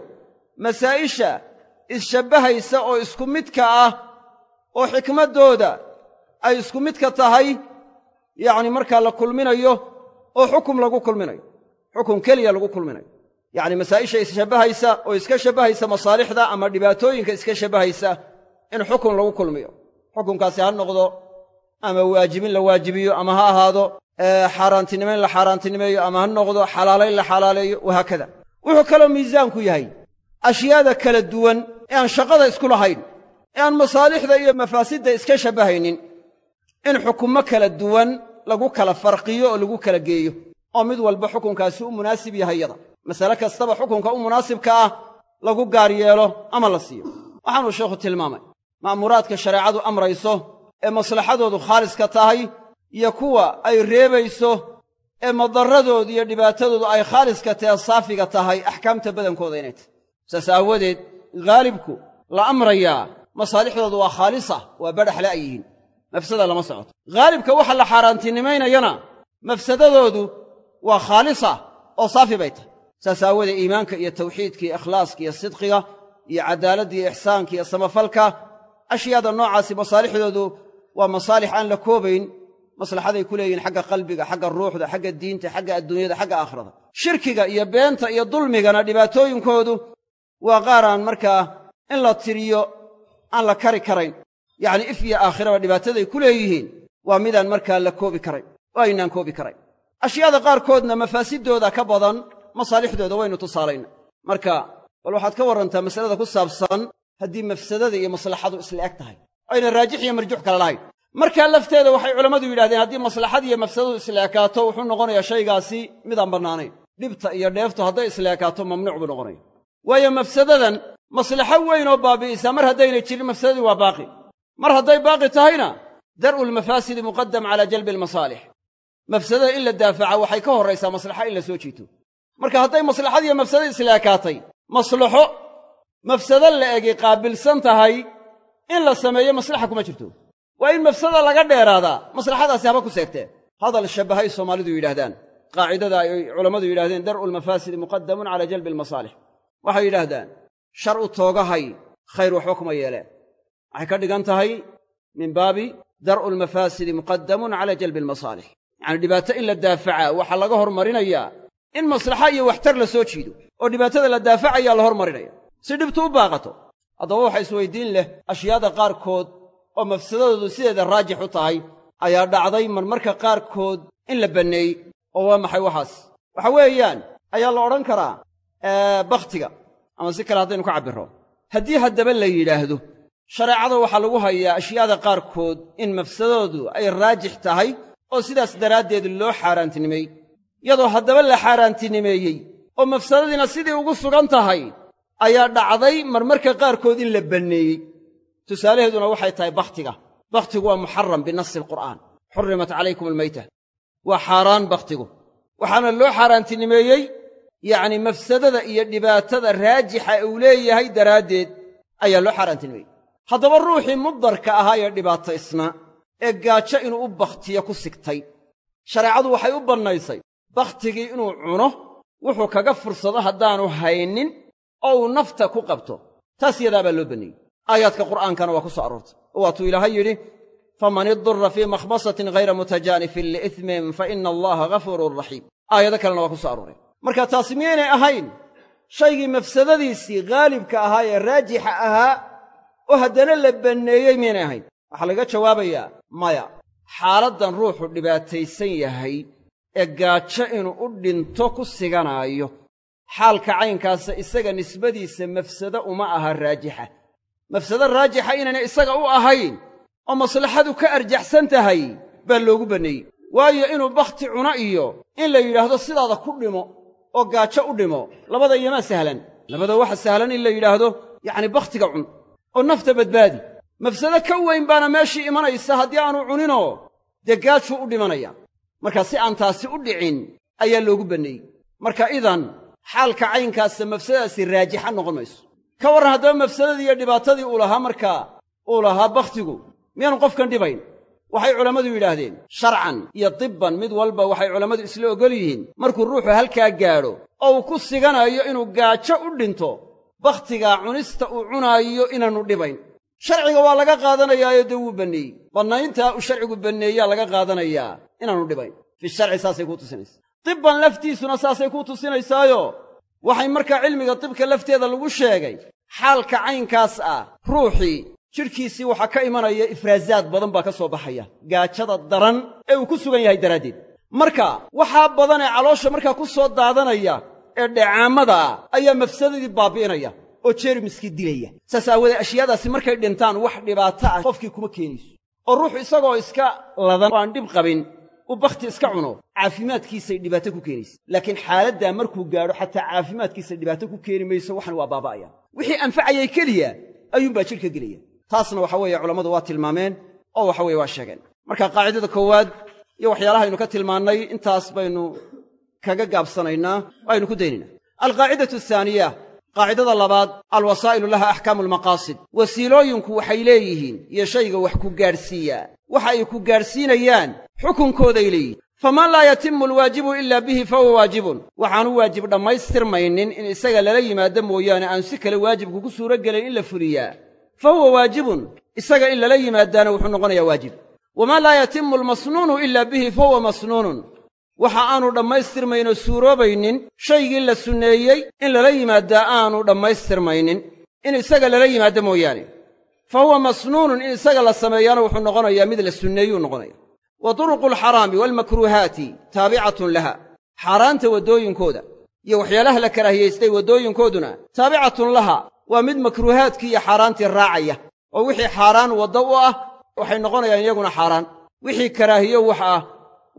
masaa'isha isshabbahaysa oo isku midka ah oo xikmaddooda ay isku midka tahay yacni markaa la kulminayo oo xukum lagu kulminayo. Xukum keliya lagu kulminayo. Yacni masaa'isha isshabbahaysa oo iska shabbahaysa masaalixda ama dhibaatooyinka iska shabbahaysa in xukun lagu kulmiyo. Xukunkaasi ha noqdo ama waajibin la waajibiyo ama ha ahaado xaaraantinimayn la xaaraantinimeeyo ama ha noqdo xalaalayn la xalaaleeyo wahaakada wuxuu kaloo miisaanku yahay ashyaada kala duwan ee aan shaqada isku lahayn ee aan masaalixda iyo mafaasidda iska shabbahaynin in xukummo kala duwan lagu kala farqiyo oo lagu kala geeyo oo mid walba xukunkaasi u munaasib yahay yada. Masale kastaba xukunka u munaasibka ah lagu gaar yeelo ama la siiyo. Waxaanuu sheekhu tilmaamay ma'muuraadka shareecadu amrayso ee maslaxadoodu khaaliska tahay iyo kuwa ay reebayso ee madarradoodu iyo dhibaatadoodu ay khaaliska tahe saafiga tahay axkaamta badankooda inay tahy saas aawadeed haalibku la amrayaa masaalixdoodu waa khaalisa waa badhaxle ay yihiin mafsada lama socoto. Haalibka waxa la xaaraantinimaynayana mafsadadoodu waa khaalisa oo saafi bay tahay. Saas aawadeed iimaanka iyo tawxiidka iyo ikhlaaska iyo sidqiga iyo caddaaladda iyo ixsaanka iyo samafalka ashyaada noocaasi masaalixdoodu waa masaalix aan la koobayn maslaxaday ku leeyihiin xagga qalbiga xagga ruuxda xagga diinta xagga adduunyada xagga aakhirada. Shirkiga iyo beenta iyo dulmigana dhibaatooyinkoodu waa qaar aan markaa in la tiriyo aan la kari karayn yacni if iyo aakhiraba dhibaataday ku leeyihiin. Waa midaan markaa la koobi karayn oo aynaan koobi karayn ashyaada qaarkoodna mafaasiddooda ka badan masaalixdooda waynu tusaalayna. Marka bal waxaad ka warrantaa masalada ku saabsan haddii mafsadada iyo maslaxadu isla eg tahay. Ayna raajix iyo marjuux kale lahayn. Markaa lafteeda waxay culammadu yidhahdeen haddii maslaxad iyo mafsadadu isla ekaato wuxuu noqonayaa shaygaasi midaan bannaanayn. Dhibta iyo dheeftu hadday isla ekaato mamnuuc buu noqonaya waayo mafsadadan maslaxo weyn oo baabi'isaa mar haddaynay jirin mafsadadii waa baaqi. Mar hadday baaqi tahayna dar'u lmafaasidi muqadam calaa jalbi almasaalix mafsadada in la daafaca waxay ka horraysaa maslaxa in la soo jiito. Marka hadday maslaxad iyo mafsada isla ekaatay maslaxo mafsado la egi qaabilsan tahay in la sameeyo maslaxa kuma jirto. Waa in mafsada laga dheeraadaa maslaxadaasi haba ku seegtee hadal shabbahay soomaalidu yidhaahdaan qaacidada ay culammadu yidhahdeen dar'u lmafaasidi muqadamun calaa jalbi almasaalix waxay yidhaahdaan shar u toogahay khayr waxba kuma yeeleen waxay ka dhigan tahay min baabi dar'u lmafaasidi muqadamun calaa jalbi almasaalix yacani dhibaato in la daafacaa waxaa laga hormarinayaa in maslaxa iyo waxtar la soo jiido oo dhibaatada la daafacayaa la hormarinaya. Si dhibtu u baaqato haddaba waxa isweydiin leh ashyaada qaarkood oo mafsadadoodu sideeda raajix u tahay ayaa dhacday marmarka qaarkood in la banneeyey oo waa maxay waxaas? Waxa weeyaan ayaa la odhan karaa bakhtiga ama si kale haddaynu ka cabbiro. Haddii haddaba la yidhaahdo shareecada waxaa lagu hayaa ashyaada qaarkood in mafsadoodu ay raajix tahay oo sidaas daraaddeed loo xaaraantinimeey iyadoo haddaba la xaaraantinimeeyey oo mafsadadiina sidii ugu sugan tahay ayaa dhacday marmarka qaarkood in la banneeyey. Tusaalaheeduna waxay tahay bakhtiga. Bakhtigu waa muxaram binasi alqur'aan xurrimat calaykum almayta waa xaaraan bakhtigu. Waxaana loo xaaraantinimeeyey yacni mafsadada iyo dhibaatada raajixa uu leeyahay daraaddeed ayaa loo xaaraantinimeeyey haddaba ruuxii mudarka ahaa ee dhibaataysnaa ee gaajo inuu u bakhtiyo ku sigtay. Shareecadu waxay u bannaysay bakhtigii inuu cuno wuxuu kaga fursado haddaanu haynin oo uu nafta ku qabto. Taas yadaa baa loo banneeyey. Aayaadka qur'aankana waa ku soo aroortay. Oo waatuu ilaahay yidhi faman idurra fii makhmasatin hayra mutajaanifin liithmin fa ina allaha ghafuurun raxiim aayado kalena waa ku soo arooreen marka taasi miyaynay ahayn shaygii mafsadadiisii haalibka ahaa ee raajixa ahaa oo haddana la banneeyey miyaynay ahayn? Waxaa laga jawaabayaa maya xaaladdan ruuxu dhibaataysan yahay ee gaajo inuu u dhinto ku siganaayo. Xaalka caynkaasa isaga nisbadiisa mafsado uma aha raajixa. Mafsado raajixa inaynay isaga u ahayn oo maslaxadu ka arjaxsan tahay baa loogu banneeyey. Waayo inuu bakhti cuno iyo in la yidhaahdo sidaada ku dhimo oo gaajo u dhimo. Labada iyomaa sahlan. Labada waxa sahlan in la yidhaahdo yacni bakhtiga cun oo nafta badbaadi. Mafsado ka weyn baana meeshii imanaysa haddii aanu cuninoo dee gaajuu u dhimanaya. Marka si aan taasi u dhicin ayaa loogu banneeyey. Marka idan xaalka caynkaasa mafsadadaasi raajixa noqon mayso. Ka warran haddaba mafsadadii iyo dhibaatadii uu lahaa markaa uu lahaa bakhtigu miyaanu qofkan dhibayn waxay culammadu yidhaahdeen sharcan iyo tibban mid walba waxay culammadu isla oggol yihiin. Markuu ruuxu halkaa gaadho oo uu ku siganayo inuu gaajo u dhinto bakhtigaa cunista uu cunaayo inaannu dhibayn. Sharciga waa laga qaadanayaayo dee wuu banneeyey. Bannayntaa uu sharcigu banneeyaa laga qaadanayaa inaanu dhibayn. Fi sharci saasay kuu tusinaysaa. Tibban laftiisuna saasay kuu tusinaysaayo waxay markaa cilmiga tibka lafteeda lagu sheegay xaalka caynkaas ah ruuxii jidhkiisii waxaa ka imanaya ifraasaad badan baa ka soo baxaya. Gaajada daran ee uu ku sugan yahay daraaddeed. Marka waxaa badan ee caloosha markaa ku soo daadanaya ee dheecaammada ah ayaa mafsadadii baabi'inaya oo jeermiskii dilaya. Saas aawoodee ashyaadaasi markay dhintaan wax dhibaato ah qofkii kuma keenayso. Oo ruuxu isagoo iska ladan oo aan dhib qabin uu bakhti iska cuno caafimaadkiisay dhibaato ku keenaysa. Laakiin xaaladdaa markuu gaadho xataa caafimaadkiisa dhibaato ku keeni mayso waxan waa baaba'aya. Wixii anfacayay keliya ayuunbaa jidhka gelaya taasna waxa weeye culammadu waa tilmaameen oo waxa weye waa sheegeen. Marka qaacidada koowaad iyo waxyaalahaynu ka tilmaannay intaas baynu kaga gaabsanaynaa aynu ku daynaynaa alqaacidatu ahaaniya qaacidada labaad alwasaa'ilu laha axkaamu almaqaasid wasiilooyinku waxay leeyihiin iyo shayga wax ku gaadhsiiyaa waxa ay ku gaadhsiinayaan xukunkooday leeyihiin faman laa yatimu alwaajibu ilaa bihi fahuwa waajibun. Waxaanu waajib dhammaystirmaynin in isaga lala yimaado mooyaane aanu si kale waajibku ku suuro gelayn in la fuliyaa fa huwa waajibun. Isaga in lala yimaadaana wuxuu noqonayaa waajib. Waman laa yatimu almasnuunu ilaa bihi fa huwa masnuunun. Waxa aanu dhammaystirmaynoo suuroobaynin shaygii la sunneeyey in lala yimaadaa aanu dhammaystirmaynin. In isaga lala yimaado mooyaane. Fa huwa masnuunun in isaga la sameeyaana wuxuu noqonayaa mid la sunneeyuu noqonaya. Wa turuqu alxaraami waalmakruuhaati taabicatun laha. Xaaraanta waddooyinkooda. Iyo waxyaalaha la karaahiyaystay waddooyinkooduna taabicatun laha waa mid makruuhaadkii iyo xaaraantii raacaya oo wixii xaaraan wadda u ah waxay noqonayaan iyaguna xaaraan. Wixii karaahiyo wax ah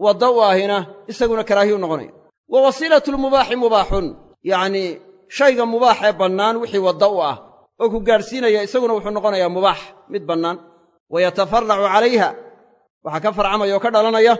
wadda u ahina isaguna karaahiyuu noqonaya. Wa wasiilatulmubaaxi mubaaxun yacnii shayga mubaaxee bannaan wixii wadda u ah oo ku gaadhsiinaya isaguna wuxuu noqonayaa mubaax mid bannaan. Wa yatafaracu calayha waxaa ka farcamaya oo ka dhalanaya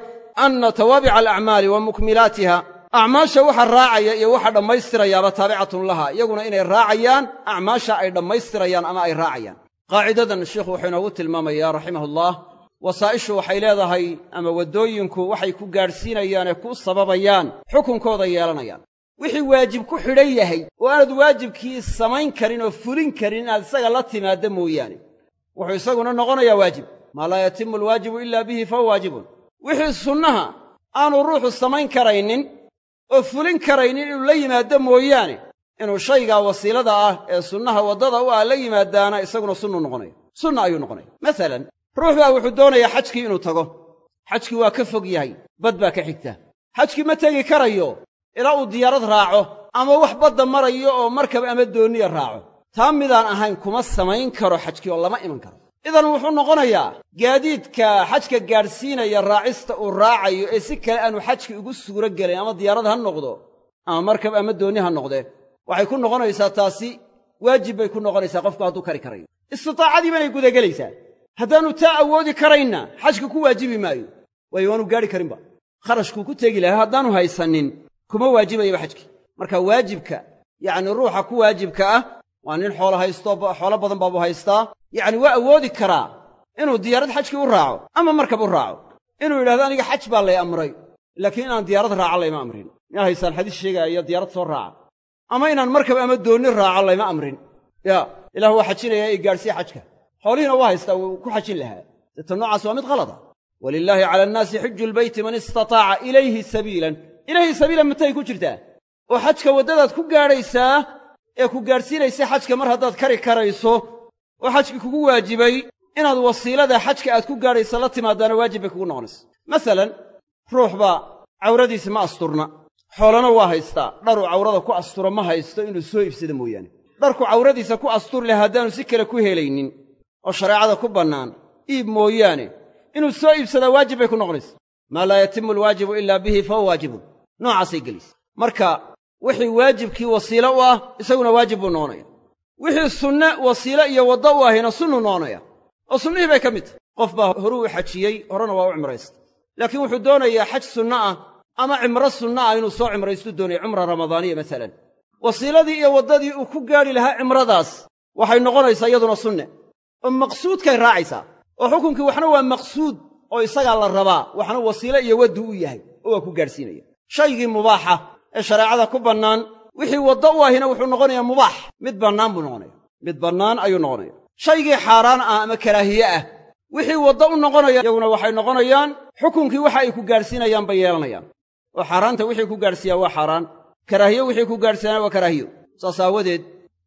anna tawaabica alacmaali wa mukmilaatiha acmaasha waxa raacaya iyo waxa dhammaystirayaaba taabicatun laha iyaguna inay raacayaan acmaasha ay dhammaystirayaan ama ay raacayaan. Qaacidadan sheikhu wuxuu inoogu tilmaamayaa raximahullah wasaa'ishu waxay leedahay ama waddooyinku waxay ku gaadhsiinayaanee ku sababayaan xukunkooda yeelanayaan. Wixii waajib ku xidhan yahay oo aanad waajibkii samayn karin oo fulin karin inaad isaga la timaaddo mooyaane. Wuxuu isaguna noqonayaa waajib. Maa laa yatimu alwaajibu ilaa bihi fahuwa waajibun. Wixii sunnaha aanu ruuxu samayn karaynin oo fulin karaynin inuu la yimaaddo mooyaane inuu shaygaa wasiilada ah ee sunnaha waddada u ah la yimaadaana isaguna sunnu noqonaya sunna ayuu noqonaya masalan ruux baa wuxuu doonayaa xajkii inuu tago. Xajkii waa ka fog yahay bad baa ka xigta. Xajkii ma tegi karayo ilaa uu diyaarad raaco ama wax badda marayo oo markab ama doonniya raaco. Taa midaan ahayn kuma samayn karo xajkii oo lama iman karo idan wuxuu noqonayaa gaadiidka xajka gaadhsiinaya raacista uu raacayo ee si kale aanu xajki ugu suuro gelayn ama diyaarad ha noqdo ama markab ama doonni ha noqdee waxay ku noqonaysaa taasi waajib bay ku noqonaysaa qofku hadduu kari karayo. Istitaacadii banay gudagelaysaa. Haddaannu taa awoodi karaynna xajka ku waajibi maayo. Waayo waanu gaadhi karinba. Kharashkuu ku tegi lahaa haddaanu haysanin kuma waajibayaba xajkii. Marka waajibka yacni ruuxa ku waajibka ah waa nin xoolo haysto xoolo badan baabuu haystaa. Yacni waa awoodi karaa inuu diyaarad xajkii u raaco ama markab u raaco. Inuu yidhahdo aniga xaj baa lay amray laakiin inaan diyaarad raaco layma amrin. Miyaa haysaan xadiis sheegaayo diyaarad soo raaca. Ama inaan markab ama doonni raaco layma amrin. Yaa ilaah waa xajinayaa i gaadhsiya xajka. Xoolihiina waa haystaa wuu ku xajin lahaa. Deeta noocaas waa mid qalada. Walilaahi cala annaasi xiju lbeyti man istataaca ilayhi sabiilan. Ilayhi sabiilan matay ku jirtaa? Oo xajka waddadaad ku gaadhaysaa ee ku gaadhsiinaysa xajka mar haddaad kari karayso oo xajkii kugu waajibay inaad wasiilada xajka aad ku gaadhaysa la timaadaana waajib bay kugu noqonaysa. Masalan ruux baa cawradiisi ma asturna. Xoolana waa haystaa dharuu cawrada ku asturo ma haysto inuu soo iibsada mooyaane. Dharku cawradiisa ku astur leh haddaanu si kale ku helaynin oo shareecada ku bannaan iib mooyaane inuu soo iibsadaa waajib bay ku noqonaysa. Maa laa yatimu alwaajibu ilaa bihi fahuwa waajibun. Noocaasay gelaysa. Marka wixii waajibkii wasiilo u ah isaguna waajib buu noqonaya wixii sunne wasiilo iyo waddo u ahina sunnuu noqonaya oo sunnihii bay ka mid tahay. Qof baa horuu u xajiyey horena waa u cimraysta. Laakiin wuxuu doonayaa xaj sunno ah ama cimro sunno ah inuu soo cimraystuu doonaya cumra ramadaaniya masalan wasiiladii iyo waddadii uu ku gaadhi lahaa cimradaas waxay noqonaysaa iyaduna sunne. Oo maqsuudkay raacaysaa. Oo xukunkii waxna waa maqsuud oo isagaa la rabaa waxna wasiilo iyo waddu u yahay oo waa ku gaadhsiinaya. Shaygii mubaaxa ee shareecada ku bannaan wixii waddo u ahina wuxuu noqonayaa mubaax. Mid bannaan buu noqonaya mid bannaan ayuu noqonaya shaygii xaaraan ah ama karaahiye ah wixii waddo u noqonaya iyaguna waxay noqonayaan xukunkii waxa ay ku gaadhsiinayaan bay yeelanayaan. Oo xaaraanta wixii ku gaadhsiiyaa waa xaaraan. Karaahiye wixii ku gaadhsiinaya waa karaahiyo. Saas aawadeed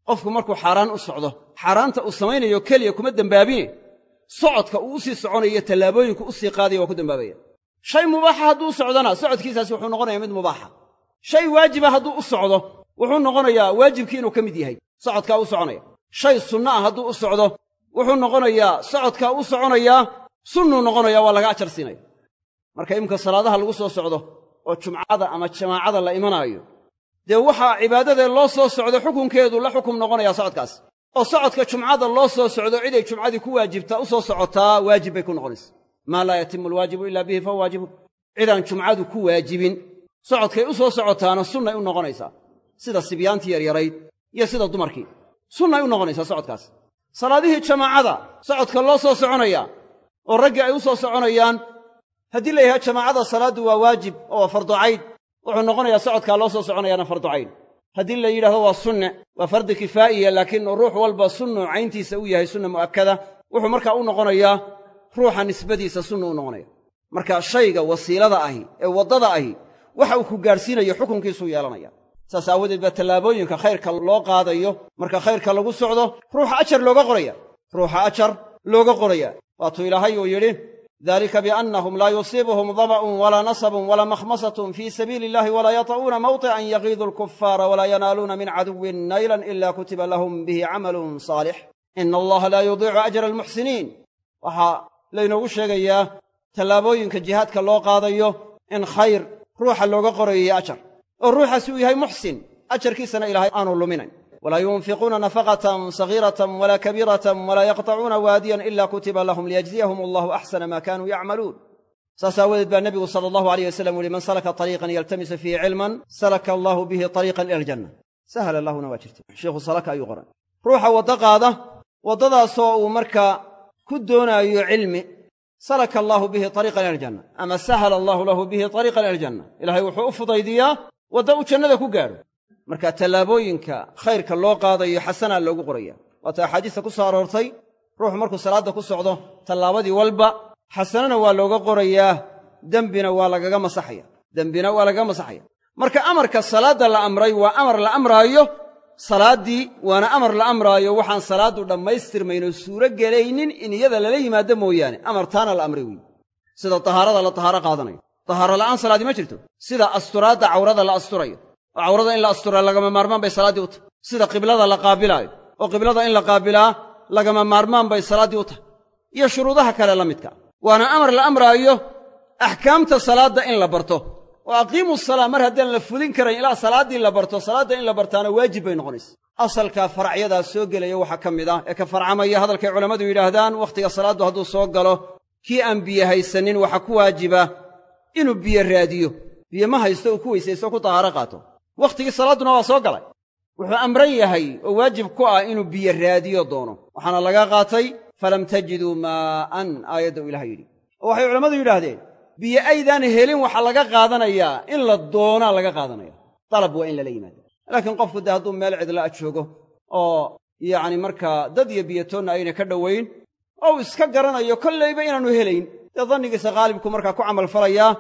qofku markuu xaaraan u socdo xaaraanta uu samaynayo keliya kuma dembaabine socodka uu u sii soconayo tallaabooyinku u sii qaadaya waa ku dembaabaya shay mubaaxa hadduu u socdona socodkiisaasi wuxuu noqonayaa mid mubaaxa shay waajiba hadduu u socdo wuxuu noqonayaa waajibkii inuu ka mid yahay socodkaa u soconaya. Shay sunno ah hadduu u socdo wuxuu noqonayaa socodkaa u soconayaa sunnuu noqonayaa waa laga ajar siinaya marka iminka salaadaha lagu soo socdo oo jumcada ama jamaacada la imanaayo dee waxaa cibaadadee loo soo socdo xukunkeedu la xukum noqonayaa socodkaas. Oo socodka jumcada loo soo socdo ciday jumcadii ku waajibtaa u soo socotaa waajib bay ku noqonaysa. Maa laa yatimu alwaajibu ilaa bihi fahuwa waajibun. Cidaan jumcadu ku waajibin socodkay u soo socotaana sunnay u noqonaysaa. Sida sibyaantii yaryarayd iyo sida dumarkii. Sunnay u noqonaysaa socodkaas. Salaadihii jamaacada socodka loo soo soconaya oo raggii ay u soo soconayaan haddii la yidhaha jamaacada salaaddu waa waajib oo waa farducayn wuxuu noqonayaa socodkaa loo soo soconayaana farducayn haddii la yidhahdo waa sunne waa fardi kifaa'iya laakiin ruux walba sunnu cayntiisa u yahay sunna mu'akkada wuxuu markaa u noqonayaa ruuxa nisbadiisa sunna u noqonaya. Marka shayga wasiilada ahi ee waddada ahi waxa uu ku gaadhsiinayo xukunkiisuu yeelanaya. Saas aawadeed baa tallaabooyinka khayrka loo qaadayo. Marka khayrka lagu socdo ruuxa ajar looga qoraya. Ruuxa ajar looga qoraya. Waatuu ilaahay uu yidhi dalika biannahum laa yusiibuhum dama'un walaa nasabun walaa makhmasatun fii sabiili illahi walaa yata'uuna mawtican yagiidu alkufaara walaa yanaaluuna min caduwin naylan ila kutiba lahum bihi camalun saalix. Ina allaha laa yudiicu ajra almuxsiniin. Waxaa laynoogu sheegayaa tallaabooyinka jihaadka loo qaadayo in khayr ruuxa looga qorayo ajar. Oo ruuxaasi uu yahay muxsin ajarkiisana ilaahay aanu luminayn. Walaa yunfiquuna nafaqatan sagiiratan walaa kabiiratan walaa yaqtacuuna waadiyan ila kutiba lahum liyajziyahum allahu axsana maa kaanuu yacmaluun. Saas aawadeed baa nebigu sala allahu alayh wasalam u yihi man salaka ariiqan yaltamisu fiihi cilman salaka allaahu bihi ariiqan ila aljanna sahla lahuna waa jirta. Sheikhu salaka ayuu qoran ruuxa waddo qaada waddadaasoo uu markaa ku doonaayo cilmi salaka allaahu bihi ariiqan ila aljanna ama sahala allaahu lahu bihi ariiqan ila aljanna ilaahay wuxuu u fudaydiyaa wadda uu jannada ku gaadho marka tallaabooyinka khayrka loo qaadayo xasanaa loogu qoraya waata axaadiista ku soo aroortay ruuxu markuu salaadda ku socdo tallaabadii walba xasanana waa looga qorayaa dembina waa lagaga masaxaya dembina waa lagaga masaxaya marka amarka salaadda la amray waa amar la amraayo salaaddii waana amar la amraayo waxaan salaaddu dhammaystirmaynoo suuro gelaynin in iyada lala yimaado mooyaane. Amar taana la amray weeye sida tahaarada la tahaaro qaadanayo. Tahaaro la'aan salaaddii ma jirto. Sida asturaadda cawrada la asturayo. Oo cawrada in la asturaa lagama maarmaan bay salaaddii u tahay. Sida qiblada la qaabilaayo oo qiblada in la qaabilaa lagama maarmaan bay salaaddii u tahay. Iyo shuruudaha kale la midka. Waana amar la amraayo axkaamta salaadda in la barto oo aqiimu salaa mar haddaan la fulin karayn ilaa salaaddii la barto salaadda in la bartaana waajib bay noqonaysa. Asalka faracyadaa soo gelaya waxaa ka mid ah ee ka farcamaya hadalkay culammadu yidhaahdaan wakhtiga salaaddu hadduu soo galo kii aan biyo haysanin waxaa ku waajiba inuu biyo raadiyo. Biyo ma haysto uu ku weysaysto ku tahaaro qaato. Wakhtigii salaadduna waa soo galay. Wuxuu amran yahay oo waajib ku ah inuu biyo raadiyo doono. Waxaana laga qaatay falam tajiduu maa'an aayadda uu ilaha yidhi. Oo waxay culammadu biyo aydaan helin waxaa laga qaadanayaa in la doonaa laga qaadanaya. Dalab waa in lala yimaado laakiin qofku dee hadduu meel cidla joogo oo yacni markaa dad iyo biyatoonna ayna ka dhowayn oo uu iska garanayo kollayba inaannu helayn. Dee dannigiisa qaalibku markaa ku camalfalayaa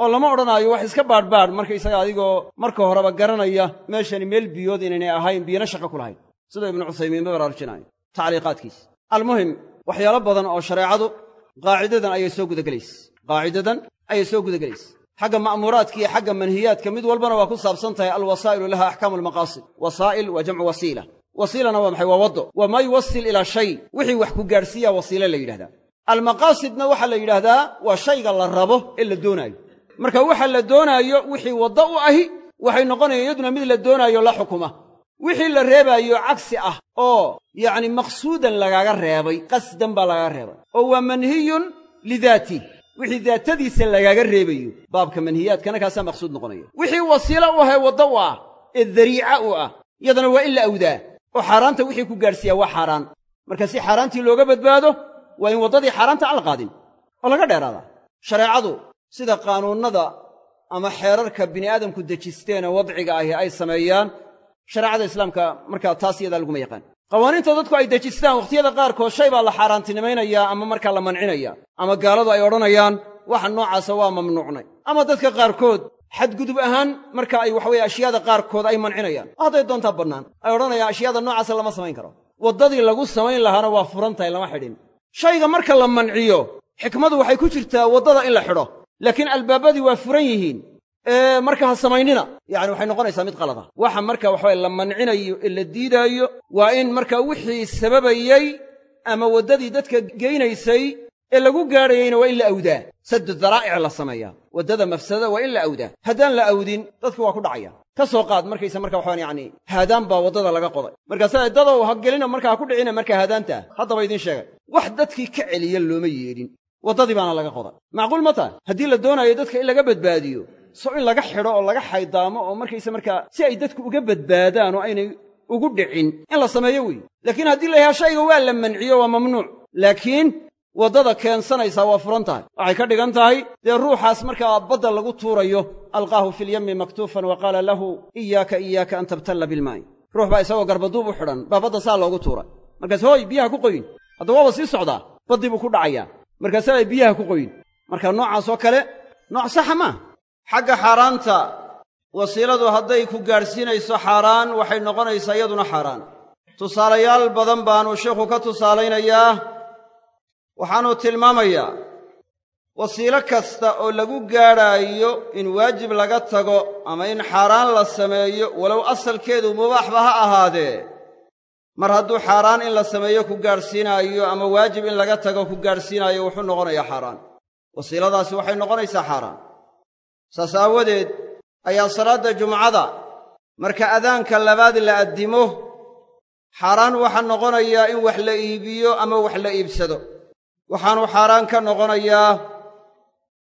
oo lama odhanaayo wax iska baadhbaadh markaysaga adigoo marka horeba garanaya meeshani meel biyood inaynay ahayn biyana shaqo ku lahayn. Siduu ibnu cuthaymiinba baraarujinaayo tacliiqaadkiisa. Almuhim waxyaalo badan oo shareecadu qaacidadan ayay soo gudagelaysa qaacidadan ayay soo gudagelaysa xagga ma'muuraadka iyo xagga manhiyaadka mid walbana waa ku saabsan tahay alwasaa'ilu laha axkaamu almaqaasid wasaa'il waa jamcu wasiila. Wasiilana waa maxay? Waa waddo. Waa maa yuwasil ilaa shay. Wixii wax ku gaadhsiiyaa wasiile la yidhahdaa. Almaqaasidna waxaa la yidhaahdaa waa shayga la rabo ee la doonaayo. Marka waxa la doonaayo wixii waddo u ahi waxay noqonayaan iyaduna mid la doonaayo la xukuma. Wixii la reebaayo cagsi ah oo yacni maqsuudan lagaaga reebay qasdan baa lagaaga reebay. Oo waa manhiyun lidaatih wixii daatadiisa lagaaga reebayo baabka manhiyaadkana kaasaa maqsuud noqonaya. Wixii wasiilo u ahee waddo u ah ee dariica u ah iyadana waa in la awdaa. Oo xaaraanta wixii ku gaadhsiiyaa waa xaaraan. Marka si xaaraantii looga badbaado waa in waddadii xaaraanta aan la qaadin. Oo laga dheeraadaa. Shareecadu sida qaanuunnada ama xeerarka bini aadamku dejisteena wadciga ahi ay sameeyaan shareecada islaamka markaa taas iyadaa laguma yaqaan qawaaniinta dadku ay dejistaan wakhtiyada qaarkood shay baa la xaaraantinimaynayaa ama markaa la mancinaya ama gaaladu ay odhanayaan waxa noocaasa waa mamnuucnay. Ama dadka qaarkood xadgudub ahaan marka ay waxaweye ashyaada qaarkood ay mancinayaan. Hadday doontaa bannaan? Ay odhanayaan ashyaada noocaasa lama samayn karo. Waddadii lagu samayn lahaana waa furan tahay lama xidhin. Shayga marka la manciyo xikmadu waxay ku jirtaa waddada in la xidho laakiin albaabadii waa furan yihiin marka ha samaynina. Yacani waxay noqonaysaa mid qalada. Waxa marka waxaweye la mancinayo ee la diidaayo waa in marka wixii sababayey ama waddadii dadka geynaysay ee lagu gaadhayeyna waa in la awdaa. Saddu daraa'ic la sameeyaa waddada mafsadada waa in la awdaa. Haddaan la awdin dadku waa ku dhacaya. Ka soo qaad markaysa marka waxaan yacni haadaan baa waddada laga qoday. Markaasaa dadow ha gelina markaa ha ku dhicina markaa haadaanta ah haddaba idiin sheegay. Wax dadkii ka celiya looma yeedhin. Waddadii baana laga qoday. Macquul ma tahay? Haddii la doonayo dadka in laga badbaadiyo so in laga xidho oo laga xaydaamo oo markaysa markaa si ay dadku uga badbaadaan oo aynay ugu dhicin in la sameeyo weeye laakiin haddii la yahaa shayga waa la manciyo waa mamnuuc. Laakiin waddada keensanaysaa waa furan tahay. Waxay ka dhigan tahay dee ruuxaas markaa badda lagu tuurayo alqaahu filyammi maktuufan wa qaala lahu iyaaka iyaaka an tabtalla bilmaa'i ruux baa isagoo garbaduub u xidhan baa badda saa loogu tuuray. Markaas hooy biyaha ku qoyin. Hadda waaba sii socdaa. Baddii buu ku dhacayaa. Markaasaa ay biyaha ku qoyin. Marka noocaasoo kale nooc saxa maa xagga xaaraanta wasiiladu hadday ku gaadhsiinayso xaaraan waxay noqonaysaa iyaduna xaaraan. Tusaalayaal badan baanuu sheikhu ka tusaalaynayaa waxaanuu tilmaamayaa wasiilo kasta oo lagu gaadhaayo in waajib laga tago ama in xaaraan la sameeyo walow asalkeedu mubaaxba ha ahaadee mar hadduu xaaraan in la sameeyo ku gaadhsiinaayo ama waajib in laga tago ku gaadhsiinaayo wuxuu noqonayaa xaaraan. Wasiiladaasi waxay noqonaysaa xaaraan saas aawadeed ayaa salaadda jumcada marka adaanka labaad la addimo xaaraan waxaa noqonayaa in wax la iibiyo ama wax la iibsado. Waxaanuu xaaraan ka noqonayaa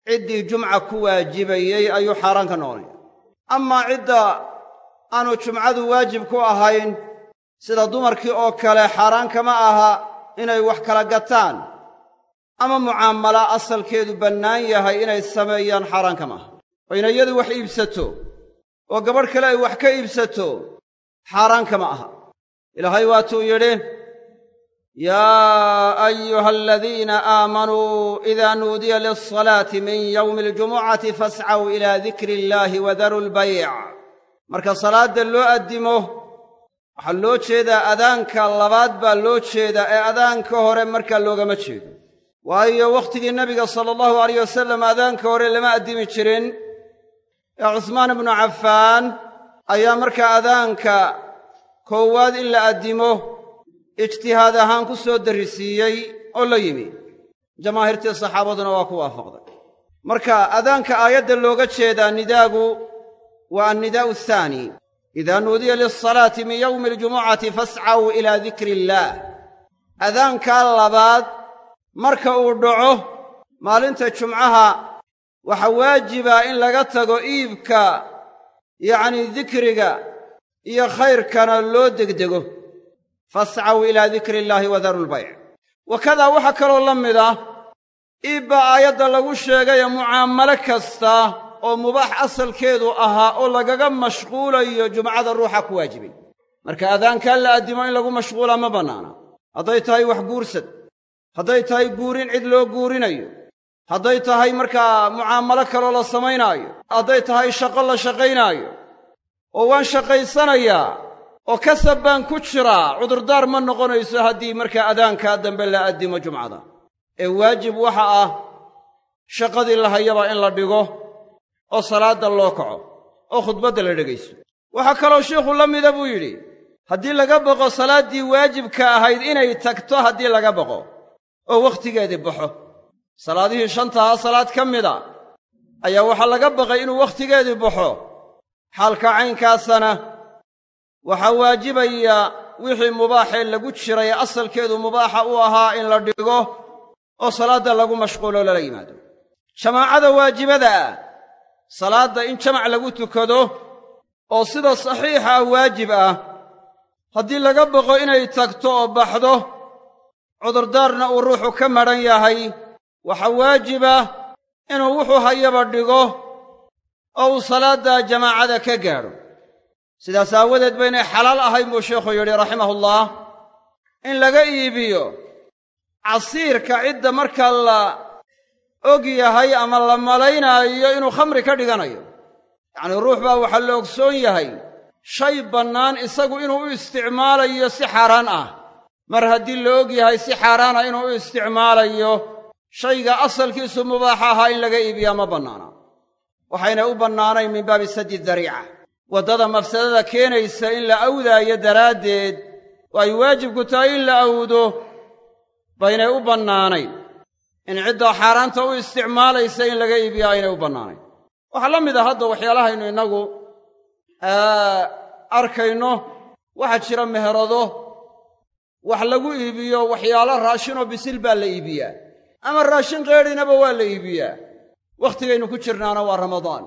ciddii jumca ku waajibayey ayuu xaaraan ka noqonaya amaa cidda aanu jumcadu waajib ku ahayn sida dumarkii oo kale xaaraan kama aha inay wax kala gataan ama mucaamala asalkeedu bannaan yahay inay sameeyaan xaaraan kama aha oo inay iyadu wax iibsato oo gabadh kale ay wax ka iibsato xaaraan kama aha. Ilaahay waatuu yidhi yaa ayuha aladiina aamanuu idaa nuudiya lilsalaati min yowmi aljumucati fascaw ilaa dikri illaahi wadaru lbayc marka salaadda loo addimo waxaa loo jeedaa adaanka labaad baa loo jeedaa ee adaanka hore markaa loogama jeedo. Waayo wakhtigii nebiga sala allahu alayh wasallam adaanka hore lama addimi jirin ee cusmaan ibnu cafaan ayaa markaa adaanka koowaad in la addimo ijtihaad ahaan ku soo darrisiiyey oo la yimi. Jamaahiirtii saxaabaduna waa ku waafaqday. Marka adaanka aayadda looga jeedaa nidaagu waa annidaa'u athaani idaa nuudiya lilsalaati min yowmi aljumucati fascaw ilaa dikri illaah adaankaa labaad marka uu dhaco maalinta jumcaha waxa waajiba in laga tago iibka yacnii dikriga iyo khayrkana loo degdego. Fascaw ilaa dikri illaahi wadaru lbayc wakadaa waxaa kaloo la mid ah iibbaa aayadda lagu sheegayee mucaamalo kasta oo mubaax asalkeedu ahaa oo lagaga mashquulayo jumcada ruuxa ku waajibay marka adaankaa la addimo in lagu mashquulaa ma bannaana. Hadday tahay wax guursad hadday tahay guurin cid loo guurinayo hadday tahay markaa mucaamalo kaloo la samaynaayo. Hadday tahay shaqo la shaqaynaayo. Oo waan shaqaysanayaa. Oo kasab baan ku jiraa. Cudurdaar ma noqonayso haddii markaa adaankaa dambe la addimo jumcada. Ee waajib waxa ah shaqadii la hayaba in la dhigo oo salaadda loo kaco oo khudbadda la dhegaysto waxaa kaloo shiikhu la mida buu yidhi haddii laga baqo salaaddii waajibka ahayd inay tagto haddii laga baqo oo wakhtigeedii baxo salaadihii shantaha salaad ka mida ayaa waxaa laga baqay inuu wakhtigeedii baxo. Xaalka caynkaasana waxaa waajibaya wixii mubaaxee lagu jiray ee asalkeedu mubaaxa u ahaa in la dhigo oo salaadda lagu mashquulo lala yimaado. Jamaacada waajibada ah salaadda in jamac lagu tukado oo sida saxiixa ah waajib ah haddii laga baqo inay tagto oo baxdo cudurdaarna uu ruuxu ka madhan yahay waxa waajiba inuu wuxuu hayaba dhigo oo uu salaadda jamaacada ka gaadho. Sidaas aawadeed baynay xalaal ahayn buu sheikhu yidhi raximahullah in laga iibiyo casiirka cidda markaa la og yahay ama la malaynaayo inuu khamri ka dhiganayo. Yacnii ruux baa waxaa la ogsoon yahay shay bannaan isagu inuu u isticmaalayo si xaaraan ah. Mar haddii la og yahay si xaaraana inuu u isticmaalayo shayga asalkiisu mubaaxa ahaa in laga iibiyaa ma bannaana. Waxaynay u bannaanayn min baabi saddi dariica. Waddada mafsadada keenaysa in la awdaayo daraaddeed oo ay waajibku tahay in la awdo baynay u bannaanayn. In ciddaa xaaraanta u isticmaalaysa in laga iibiyo aynay u bannaanayn. Waxaa la mid a hadda waxyaalahaynu innagu arkayno. Waxaa jira meherado wax lagu iibiyo waxyaalo raashinoo bisil baa la iibiyaa ama raashin qeedhinaba waa la iibiyaa. Wakhtigaynu ku jirnaana waa ramadaan.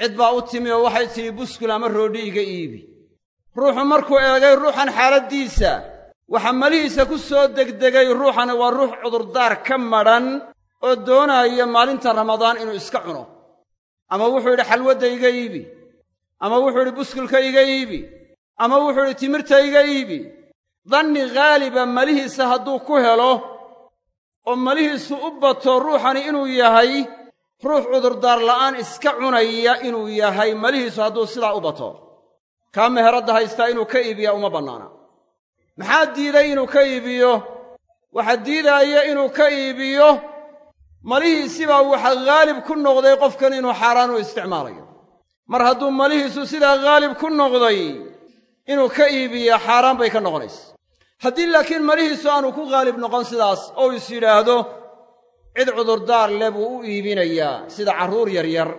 Cid baa u timi oo waxay tidhi buskul ama roodhi iga iibi. Ruuxu markuu eegay ruuxan xaaladdiisa waxa malihiisa ku soo degdegay ruuxani waa ruux cudurdaar ka madhan oo doonaya maalinta ramadaan inuu iska cuno. Ama wuxuu yidhi xalwadda iga iibi. Ama wuxuu yidhi buskulka iga iibi. Ama wuxuu yidhi timirta iga iibi. Danni ghaaliba malihiisa hadduu ku helo oo malihiisu u bato ruuxani inuu yahay ruux cudurdaar la'aan iska cunaya inuu yahay malihiisu hadduu sidaa u bato. Kaa meheradda haystaa inuu ka iibiyaa uma bannaana. Maxaa diiday inuu ka iibiyo? Waxaa diidaaya inuu ka iibiyo? Malihiisibaa waxa haalib ku noqday qofkan inuu xaaraan u isticmaalayo. Mar hadduu malihiisu sidaa haalib ku noqday inuu ka iibiyaa xaaraan bay ka noqonaysa haddii laakiin malihiisu aanu ku haalib noqon sidaas oo is yidhaahdo cid cudurdaar le buu u iibinayaa sida carruur yaryar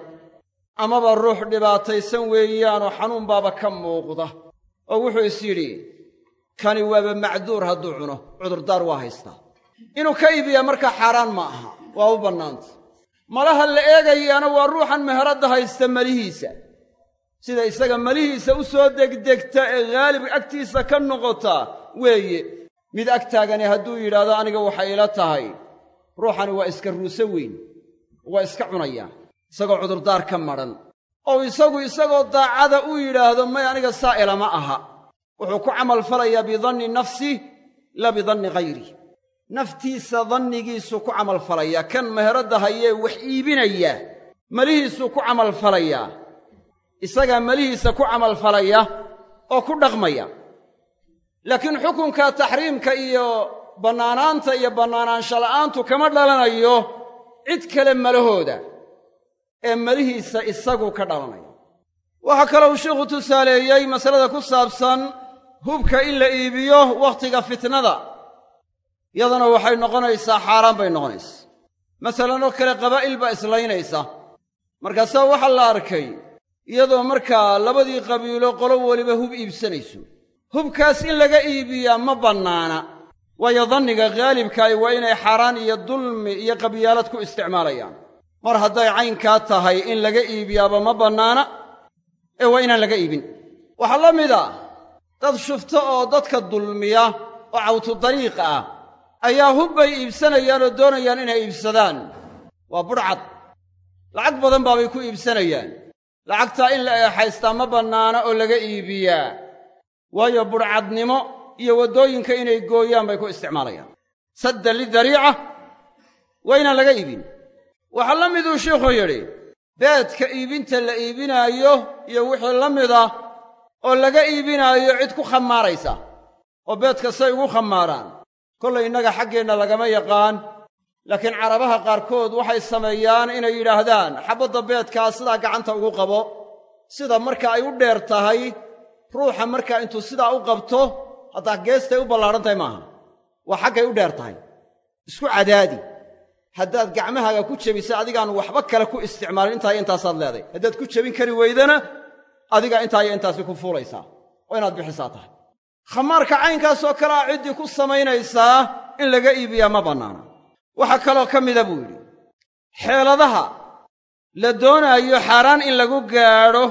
amaba ruux dhibaataysan weeyaanoo xanuun baaba ka muuqda. Oo wuxuu is yidhi kani waaba macduur hadduu cuno cudurdaar waa haystaa inuu ka iibiyaa markaa xaaraan ma aha waa u bannaanta. Malaha la eegayaana waa ruuxan meheradda haysta malihiisa sida isaga malihiisa u soo degdegta ee haalib agtiisa ka noqota weeye mid agtaagani hadduu yidhaahdo aniga waxay ila tahay. Ruuxani waa iska ruuse weyn waa iska cunayaa isagoo cudurdaar ka madhan oo isagu isagoo daacada u yidhaahdo may aniga saa ilama aha. Wuxuu ku camal falayaa bidanni nafsi laa bidanni hayri naftiisa dannigiisuu ku camalfalayaa kan meheradda hayee wax iibinaya melihiisuu ku camalfalayaa isagaa melihiisa ku camalfalaya oo ku dhaqmaya laakiin xukunka taxriimka iyo bannaanaanta iyo bannaanaansha la'aantu kama dhalanayo cid kale malahooda ee melihiisa isagu ka dhalanaya waxaa kalou sheikhu tusaaleeyey masalada ku saabsan hubka in la iibiyo wakhtiga fitnada yadana waxay noqonaysaa xaaraan bay noqonaysaa. Masalan oo kale qabaa'il baa islaynaysa. Markaasaa waxaa la arkay iyadoo markaa labadii qabiilo qolo weliba hub iibsanayso hubkaas in laga iibiyaa ma bannaana. Waayo danniga haalibkaahi waa inay xaaraan iyo dulmi iyo qabyaalad ku isticmaalayaan. Mar hadday caynkaa tahay in laga iibiyaaba ma bannaana ee waa inaan laga iibin. Waxaa la mid a dad shufto oo dadka dulmiya oo cawtu dariiq ah ayaa hub bay iibsanayaan oo doonayaan inay iibsadaan. Waa budhcad lacag badan baabay ku iibsanayaan. Lacagtaa in la eexaystaa ma bannaana oo laga iibiyaa waayo budhcadnimo iyo waddooyinka inay gooyaan bay ku isticmaalayaan. Saddan lidariica waa inaan laga iibin. Waxaa la miduu sheikhu yidhi beedka iibinta la iibinaayo iyo wixii la mida oo laga iibinaayo cid ku khamaaraysa oo beedka say ugu khamaaraan kollay innaga xaggeenna lagama yaqaan laakiin carabaha qaarkood waxay sameeyaan inay yidhaahdaan xabbadda beedkaa sidaa gacanta ugu qabo sida marka ay u dheer tahay ruuxa markaa intuu sidaa u qabto haddaa geestay u ballaadhan tahay maaha. Waa xaggay u dheer tahay. Isku cadaadi. Haddaad gacmahaaga ku jebisa adigaan waxba kale ku isticmaalin intaa iyo intaasaad leeday. Haddaad ku jebin kari weydana adigaa intaa iyo intaasi ku fuulaysaa. Oo inaad bixisaa tahay. Khamaarka caynkaasoo kale a ciddii ku samaynaysaa in laga iibiyaa ma bannaana. Waxaa kaloo ka mida buu yidhi. Xeeladaha la doonaayo xaaraan in lagu gaadho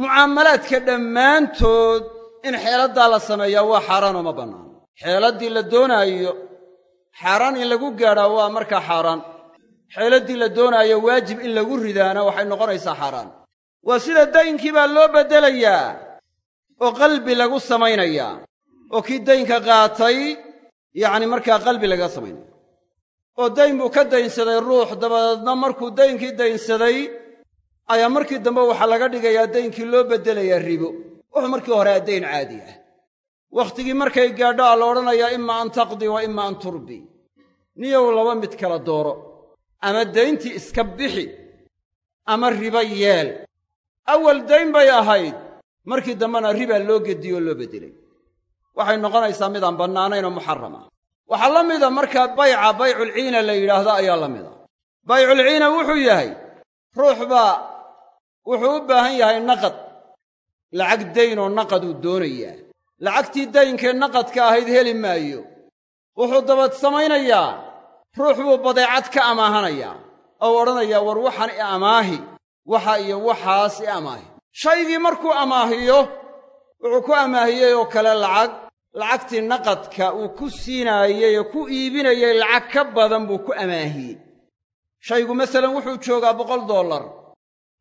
mucaamalaadka dhammaantood in xeeladdaa la sameeyaa waa xaaraanoo ma bannaano xeeladdii la doonaayo xaaraan in lagu gaadhaa waa markaa xaaraan. Xeeladdii la doonaayo waajib in lagu ridaana waxay noqonaysaa xaaraan. Waa sida daynkii baa loo beddelayaa oo qalbi lagu samaynayaa oo kii daynka qaatay yacni markaa qalbi lagaga samaynaya oo dayn buu ka daynsaday ruux dabadeedna markuu daynkii daynsaday ayaa markii dambe waxaa laga dhigayaa daynkii loo beddelayaa ribo. Wuxuu markii hore aa dayn caadi ah. Wakhtigii markay gaadho aa la odhanayaa imma an taqdi wa imma an turbi. Niyow laba mid kala dooro. Ama dayntii iska bixi ama ribo yeel. Awal dayn bay ahayd. Markii dambena ribaa loo gediyoo loo beddelay waxay noqonaysaa midaan bannaanayn oo muxaram ah waxaa la mida markaa bayca bayculciina la yidhaahdo ayaa la mida bayculciina wuxuu yahay ruux baa wuxuu u baahan yahay naqad. Lacag daynoo naqaduu doonayaa. Lacagtii daynkee naqadka ahayd heli maayo. Wuxuu dabad samaynayaa. Ruux buu badeecad ka amaahanayaa. Oo odhanayaa war waxaan i amaahi. Waxa iyo waxaas i amaahi. Shaygii markuu amaahiyo wuxuu ku amaahiyey oo kale lacag. Lacagtii naqadka uu ku siinaayey oo ku iibinayey lacag ka badan buu ku amaahiyey. Shaygu masalan wuxuu joogaa boqol dollar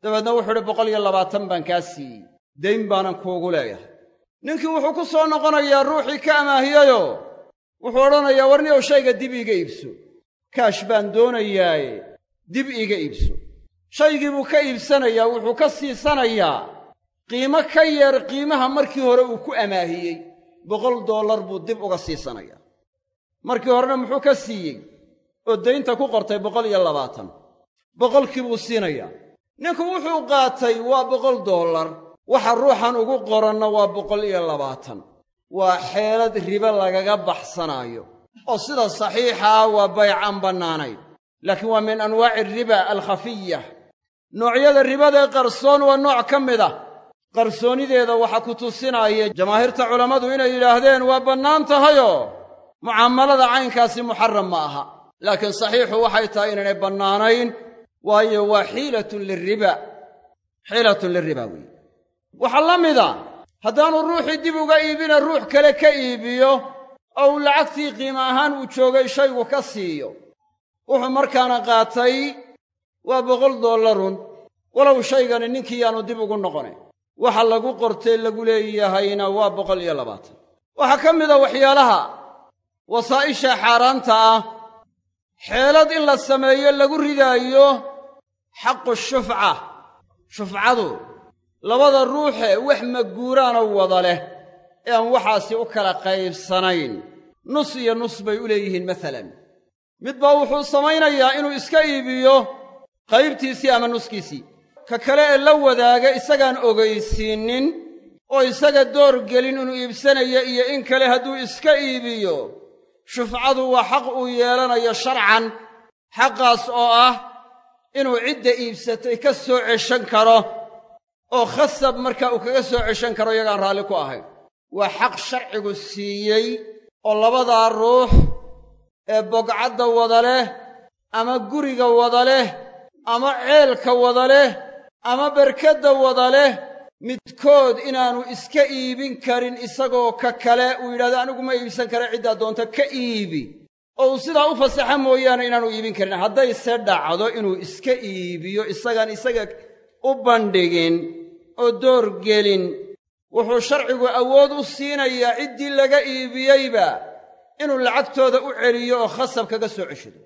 dabeedna wuxuu idhi boqol iyo labaatan baan kaa siiyey. Dayn baanan kuugu leeyahay. Ninkii wuxuu ku soo noqonayaa ruuxii ka amaahiyeyoo wuxuu odhanayaa warniyow shayga dib iiga iibso. Kaash baan doonayaaye dib iiga iibso. Shaygii buu ka iibsanayaa wuxuu ka siisanayaa. Qiimo ka yar qiimaha markii hore uu ku amaahiyey. Boqol dollar buu dib uga siisanayaa. Markii horena muxuu ka siiyey? Oo daynta ku qortay boqol iyo labaatan. Boqolkii buu siinayaa ninku wuxuu qaatay waa boqol dollar. Waxa ruuxan ugu qoranna waa boqol iyo labaatan. Waa xeelad ribe lagaga baxsanaayo. Oo sida saxiixa ah waa bayc aan bannaanayn laakiin waa min anwaaci ariba alkhafiya. Noocyada ribadaee qarsoon waa nooc ka mid ah. Qarsoonideeda waxaa ku tusinaya jamaahiirta culammadu inay yidhaahdeen waa bannaan tahayoo mucaamalada caynkaasi muxaram ma aha. Laakiin saxiixu waxay tahay inaynay bannaanayn waayo waa xiilatun liriba xiilatun liriba weeye. Waxaa la mida haddaanu ruuxii dib uga iibina ruux kale ka iibiyo oo uu lacagtii qiimo ahaan uu joogay shaygu ka siiyo. Wuxuu markaana qaatay waa boqol dollarun walow shaygani ninkii yaanu dib ugu noqonayn waxa lagu qortee lagu leeyahayna waa boqol iyo labaatan. Waxaa ka mida waxyaalaha. Wasaa'isha xaaraanta ah. Xeelad in la sameeyo lagu ridaayo xaqu shufca. Shufcadu labada ruuxee wax maguuraana wada leh. Ee aan waxaasi u kala qaybsanayn. Nus iyo nus bay u leeyihiin masalan mid baa wuxuu samaynayaa inuu iska iibiyo qaybtiisii ama nuskiisii. Ka kale ee la wadaaga isagaan ogaysiinnin oo isaga door gelin inuu iibsanayo iyo in kale hadduu iska iibiyo shufcadu waa xaq uu yeelanayo sharcan xaqaas oo ah inuu cidda iibsatay ka soo ceshan karo oo khasab markaa uu kaga soo ceshan karo iyagaan raalli ku ahayn. Waa xaq sharcigu siiyey oo labadaa ruux ee bogcadda wada leh ama guriga wada leh ama ceelka wada leh ama berkadda wada leh midkood inaannu iska iibin karin isagoo ka kale uu yidhahdo anigu ma iibsan kara ciddaa doonta ka iibi oo uu sidaa u fasaxa mooyaane inaanu iibin karin haddayse dhacdo inuu iska iibiyo isagaan isaga u bandhigin oo door gelin wuxuu sharcigu awood u siinayaa ciddii laga iibiyeyba inuu lacagtooda u celiyo oo khasab kaga soo ceshado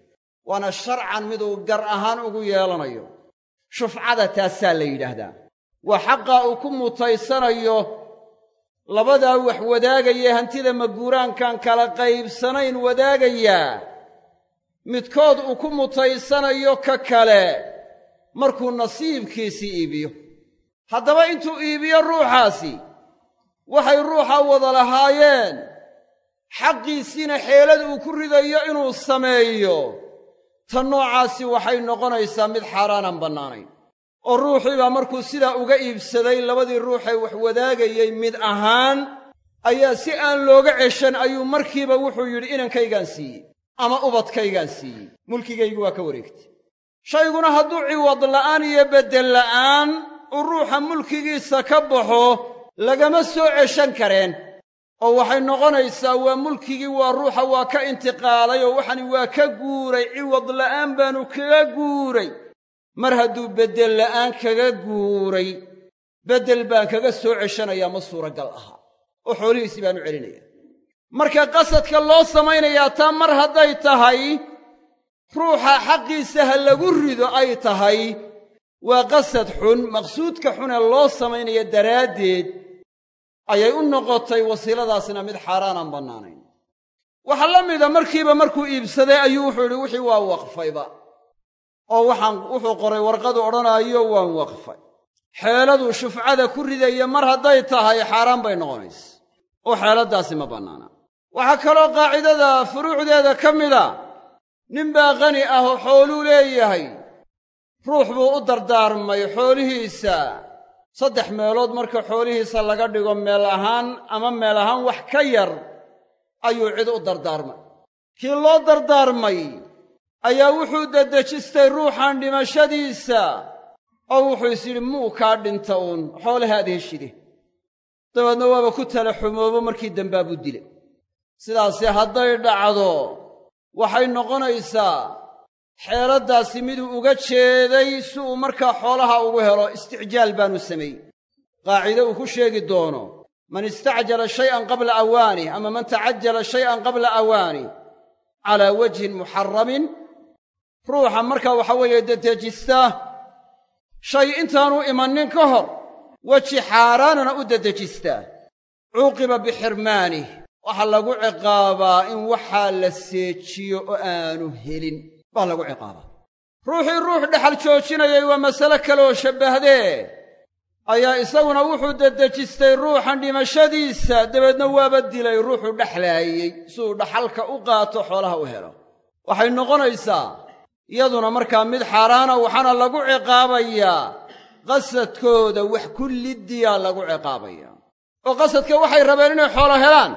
waana sharcan miduu gar ahaan ugu yeelanayo. Shufcada taasaa la yidhaahdaa. Waa xaqaa uu ku mutaysanayo labadaa wax wadaagayee hantida maguuraankaan kala qaybsanayn wadaagayaa midkood uu ku mutaysanayo ka kale markuu nasiibkiisii iibiyo. Haddaba intuu iibiyo ruuxaasi waxay ruuxa wada lahaayeen xaqiisiina xeelad uu ku ridayo inuu sameeyo. Ta noocaasi waxay noqonaysaa mid xaaraanaan bannaanayn oo ruuxiibaa markuu sidaa uga iibsaday labadii ruuxee wax wadaagayey mid ahaan ayaa si aan looga ceshan ayuu markiiba wuxuu yidhi inankaygaan siiyey ama ubadkaygaan siiyey. Mulkigaygu waa ka wareegtay. Shayguna hadduu ciwad la'aan iyo beddel la'aan uu ruuxa mulkigiisa ka baxo lagama soo ceshan kareen. Oo waxay noqonaysaa waa mulkigii waa ruuxa waa ka intiqaalay oo waxani waa ka guuray. Ciwad la'aan baanu kaga guuray mar hadduu beddel la'aan kaga guuray beddel baan kaga soo ceshanayaa ma suuragal aha. Oo xoolihiisii baanu celinaya marka qasadka loo samaynayaa taa mar hadday tahay ruuxa xaqiisa ha lagu rido ay tahay waa qasad xun maqsuudka xunee loo samaynaya daraaddeed ayay u noqotay wasiiladaasna mid xaaraanaan bannaanayn. Waxaa la mida markiiba markuu iibsaday ayuu wuxuu yidhi wixii waa waqfayba oo waxaan wuxuu qoray warqadu odhanaayo waan waqfay. Xeeladuu shufcada ku ridaya mar hadday tahay xaaraan bay noqonaysa. Oo xeeladdaasi ma bannaana. Waxaa kaloo qaacidada furuucdeeda ka mida ninbaa qani ah oo xooluu leeyahay. Ruux buu u dardaarmay xoolihiisa. Saddex meelood marka xoolihiisa laga dhigo meel ahaan ama meel ahaan wax ka yar ayuu cid u dardaarmay. Kii loo dardaarmay ayaa wuxuu dedejistay ruuxan dhimashadiisa. Oo wuxuu is yidhi muu kaa dhinta uun xoolahaad heshide dabeedna waaba ku tala xumoobo markii dambaabuu dilay. Sidaasi hadday dhacdo waxay noqonaysaa xeeladdaasi miduu uga jeeday si uu markaa xoolaha ugu helo isticjaal baanu sameeyey. Qaacide uu ku sheegi doono man istacjala shay'an qabla awaanih ama man tacajala shay'an qabla awaanih calaa wajhin muxaramin ruuxa markaa waxa weeye dedejista shay intaanu imannin ka hor weji xaaraanana u dedejistaa cuuqiba bixirmaanih waxaa lagu ciqaabaa in waxaa la seejiyo oo aanu helin baa lagu ciqaabaa. Ruuxii ruux dhexal joojinayay waa masale kaleoo shabbahdee. Ayaa isaguna wuxuu dedejistay ruuxan dhimashadiisa dabeedna waaba dilay ruuxuu dhexlaayey siuu dhaxalka u qaato xoolaha u helo. Waxay noqonaysaa iyaduna markaa mid xaaraana waxaana lagu ciqaabayaa qasadkooda wax kullidiyaa lagu ciqaabayaa oo qasadka waxay rabeen inay xoolo helaan.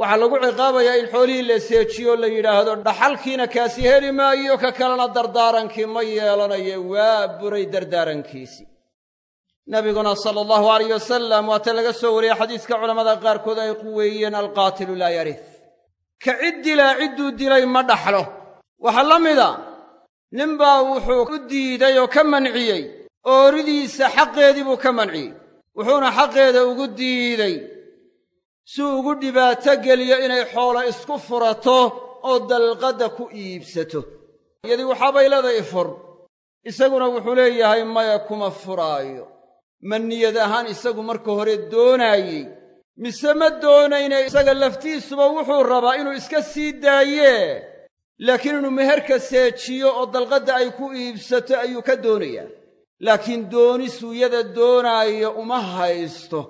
waxaa lagu ciqaabayaa in xoolihii la seejiyo la yidhaahdo dhaxalkiina kaasi heli maayo ka kalena dardaarankii ma yeelanayo waa buray dardaarankiisii nabiguna sala allahu alayh wasalam waata laga soo wariyey xadiiska culammada qaarkood ay quweeyeen alqaatilu laa yarih ka cid dilaa cidduu dilay ma dhaxlo. Waxaa la mida ninbaa wuxuu u diiday oo ka manciyey ooridiisa xaqeedii buu ka manciyey wuxuuna xaqeeda ugu diiday. Si ugu dhibaato geliyo inay xoolo isku furato oo dalqadda ku iibsato. Iyadii waxaabay leedahay ifur isaguna wuxuu leeyahay maya kuma furaayo. Ma niyad ahaan isagu marka hore doonaayey mise ma doonayne isaga laftiisuba wuxuu rabaa inuu iska sii daayee laakiin inuu meherka seejiyo oo dalqadda ay ku iibsato ayuu ka doonayaa laakiin doonisuuyada doonaayo uma haysto.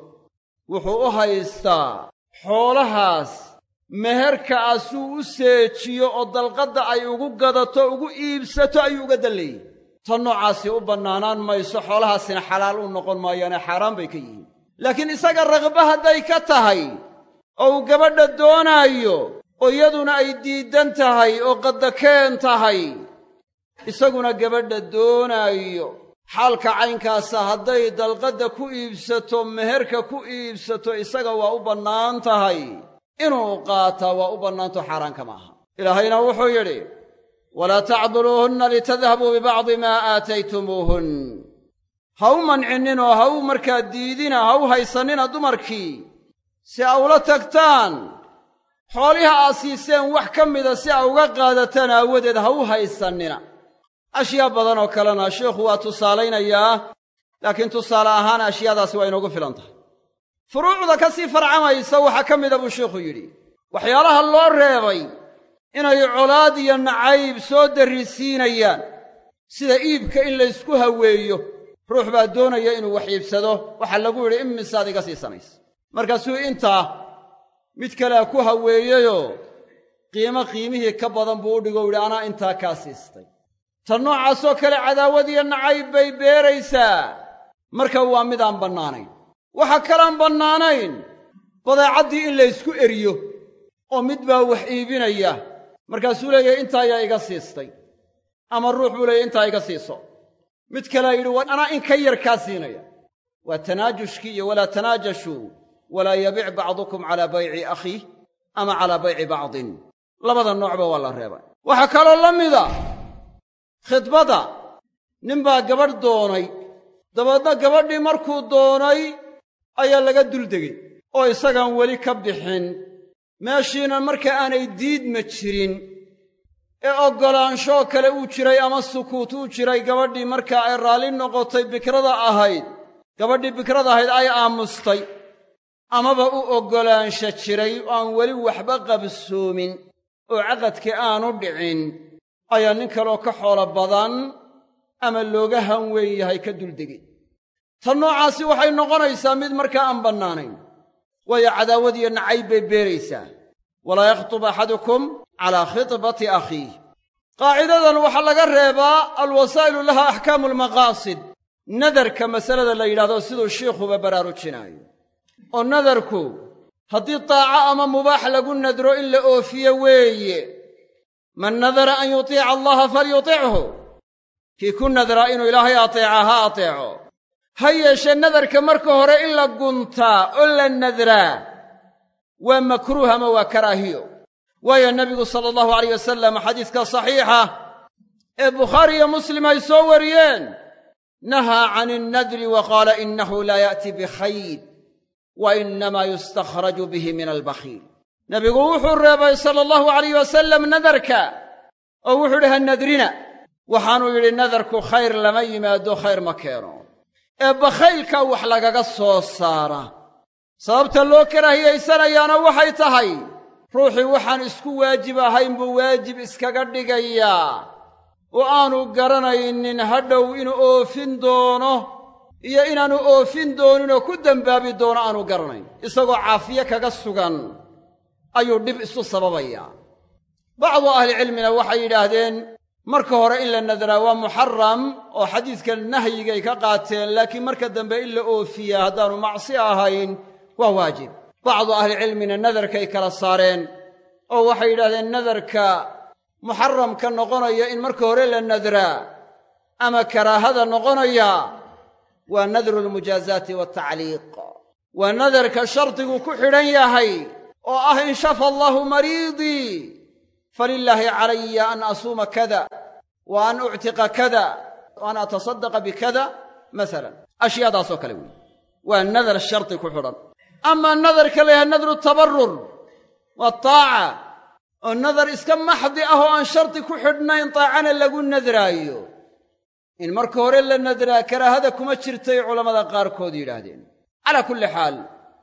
Wuxuu u haystaa xoolahaas meherka ah suu u seejiyo oo dalqadda ay ugu gadato ugu iibsato ayuu uga dalleeyey tan noocaasi u bannaanaan mayso xoolahaasina xalaal u noqon maayaane xaaraan bay ka yihiin. Laakiin isaga raqba hadday ka tahay oo uu gabadha doonaayo oo iyaduna ay diiddan tahay oo qaddakeen tahay. Isaguna gabadha doonaayo xaalka caynkaasa hadday dalqadda ku iibsato meherka ku iibsato isaga waa u bannaan tahay. Inuu qaataa waa u bannaanto xaaraanka maaha. Ilaahayna wuxuu yidhi walaa tacduluuhunna litadhabuu bibacdi maa aataytumuuhun. Ha u mancinninoo ha u markaa diidina ha u haysannina dumarkii. Si a ula tagtaan xooliha aad siiseen wax ka mida si a uga qaadataan aawadeed ha u haysannina. Ashyaa badan oo kalena sheikhu waa tusaalaynayaa laakiin tusaale ahaan ashyaadaasi waa inoogu filan tahay. Furuucda ka sii farcamaysa waxaa ka mida buu sheikhu yidhi. Waxyaalaha loo reebay inay colaad iyo nacayb soo darrisiinayaan sida iibka in laysku haweeyo ruux baa doonaya inuu wax iibsado waxaa lagu yidhi imisaad iga siisanaysa markaasuu intaa mid kalea ku haweeyeyoo qiimo qiimihii ka badan buu u dhigo u yidhi anaa intaa kaa siistay. Tan noocaasoo kale cadaawad iyo nacayb bay beeraysaa. Marka waa mid aan bannaanayn. Waxa kalaan bannaanayn badeecaddii in laysku eriyo oo mid baa wax iibinaya. Markaasuu leeyahay intaa ayaa iga siistay. Ama ruux buu leeyahy intaa iga siiso. Mid kalea yidhi anaa in ka yar kaa siinaya. Waa tanaajushkii iyo walaa tanaajashuu walaa yabic bacdukum calaa bayci akhiih ama calaa bayci bacdin. Labada noocba waa la reebay. Waxaa kaloo la mida khidbadda. Ninbaa gabadh doonay. Dabeedna gabadhii markuu doonay ayaa laga duldegey oo isagaan weli ka bixin. Meeshiina marka aanay diidma jirin. Ee oggolaanshoo kale uu jiray ama sukuut uu jiray gabadhii markaa ay raalli noqotay bikrada ahayd gabadhii bikrada ahayd ay aamustay amaba u oggolaansha jiray oo aan weli waxba qabsoomin oo caqadkii aanu dhicin ayaa nin kaloo ka xoolo badan ama looga hanweyn yahay ka duldegay tan noocaasi waxay noqonaysaa mid markaa aan bannaanayn. Waayo cadaawad iyo nacayb bay beeraysaa. Walaa yakhtub axadukum calaa khitbati akhiih. Qaacidadan waxaa laga reebaa alwasaa'ilu laha axkaamu almaqaasid nadarka masalada la yidhahdo siduu shiikhuba baraarujinaayo oo nadarku haddii taaco ama mubaax lagu nadro in la oofiyo weeye man nadara an yutiica allaha falyutichu kii ku nadraa inuu ilaahay ateeca ha ateeco. Ha yeeshee nadarka marka hore in la guntaa oo la nadraa waa makruuh ama waa karaahiyo? Waayo nebigu sala allahu alayh wasalam xadiiska saxiixa ee bukhaari iyo muslim ay soo wariyeen nahaa can innadri wa qaala innahu laa ya'ti bikhayr wa innamaa yustakhraju bihi min albakhiil nebigu wuxuu reebay sala allahu alayh wasalam nadarka oo wuxuu idhi ha nadrina waxaanuu yidhi nadarku khayr lama yimaado khayr ma keeno ee bakhaylkaa wax lagaga soo saara sababta loo karaahiyaysanayaana waxay tahay ruuxii waxaan isku waajib ahayn buu waajib iskaga dhigayaa oo aanu garanaynin hadhow inuu oofin doono iyo inaanu oofin dooninoo ku dembaabi doono aanu garanayn. Isagoo caafiye kaga sugan ayuu dhib isu sababayaa. Bacdu ahlicilmina waxay yidhaahdeen marka hore in la nadraa waa muxaram oo xadiidka nahyigay ka qaateen laakiin marka dambe in la oofiyaa haddaanu macsi ahayn waa waajib. Bacdu ahlicilmina nadarkay kala saareen oo waxay yidhahdeen nadarka muxaramka noqonaya in marka hore la nadraa ama karaahada noqonaya waa nadru lmujaazaati waaltacliiq waa nadarka shardigu ku xidhan yahay oo ah in shafa allaahu mariidii falilaahi calaya an asuuma kada wa an uctiqa kada wa an atasaddaqa bikada masalan. Ashyaadaasoo kale weeye waa nadar shardi ku xidhan. Amaa nadarka la yahay nadru tabarur waa taaca oo nadar iska maxdi ah oo aan shardi ku xidhnayn taacana lagu nadraayo in marka hore la nadraa karaahada kuma jirtay culammada qaarkood yidhaahdeen. Calaa kulli xaal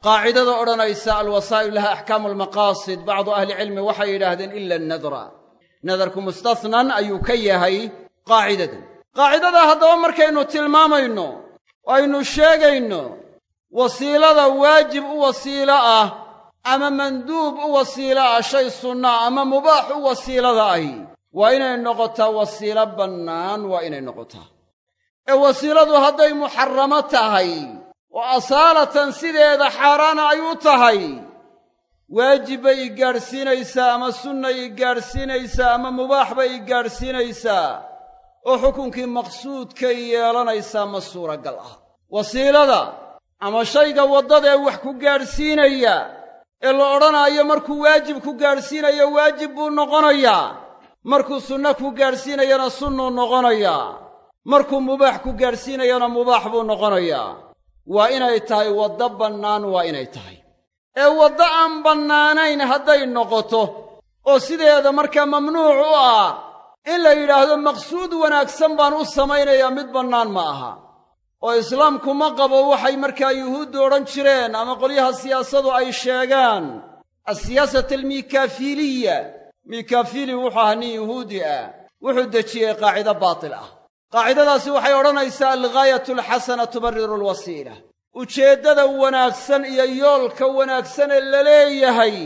qaacidada odhanaysa alwasaa'il laha axkaamu almaqaasid bacdu ahlicilmi waxay yidhaahdeen ila annadra nadarku mustasnan ayuu ka yahay qaacidadan. Qaacidadaa haddaba markaynu tilmaamayno oo aynu sheegayno wasiilada waajib u wasiilo ah ama manduub u wasiilo ah shay sunnaa ama mubaax u wasiilada ahi waa inay noqotaa wasiilo bannaan waa inay noqotaa. Ee wasiiladu hadday muxaramo tahay oo asaalatan sideeda xaaraana ay u tahay waajib bay i gaadhsiinaysaa ama sunna i gaadhsiinaysaa ama mubaax bay i gaadhsiinaysaa oo xukunkii maqsuudkay yeelanaysaa ma suuragal ah. Wasiilada ama shayga waddadaee wax ku gaadhsiinaya ee la odhanaayo markuu waajib ku gaadhsiinayo waajib buu noqonayaa markuu sunno ku gaadhsiinayana sunnuu noqonayaa markuu mubaax ku gaadhsiinayana mubaax buu noqonayaa waa inay tahay waddo bannaan waa inay tahay. Ee waddo aan bannaanayn hadday noqoto oo sideeda markaa mamnuuc u ah in la yidhaahdo maqsuud wanaagsan baan u samaynayaa mid bannaan ma aha. Oo islaamku ma qabo waxay markaa yuhuuddu odhan jireen ama qolyaha siyaasadu ay sheegaan asiyaasata almikaafiliya mikafili wuxuu ahaa nin yuhuudi ah. Wuxuu dejiyey qaacido baatil ah. Qaacidadaasi waxay odhanaysaa alghaayatu alxasana tubariru alwasiila. Ujeeddada wanaagsan iyo yoolka wanaagsan ee la leeyahay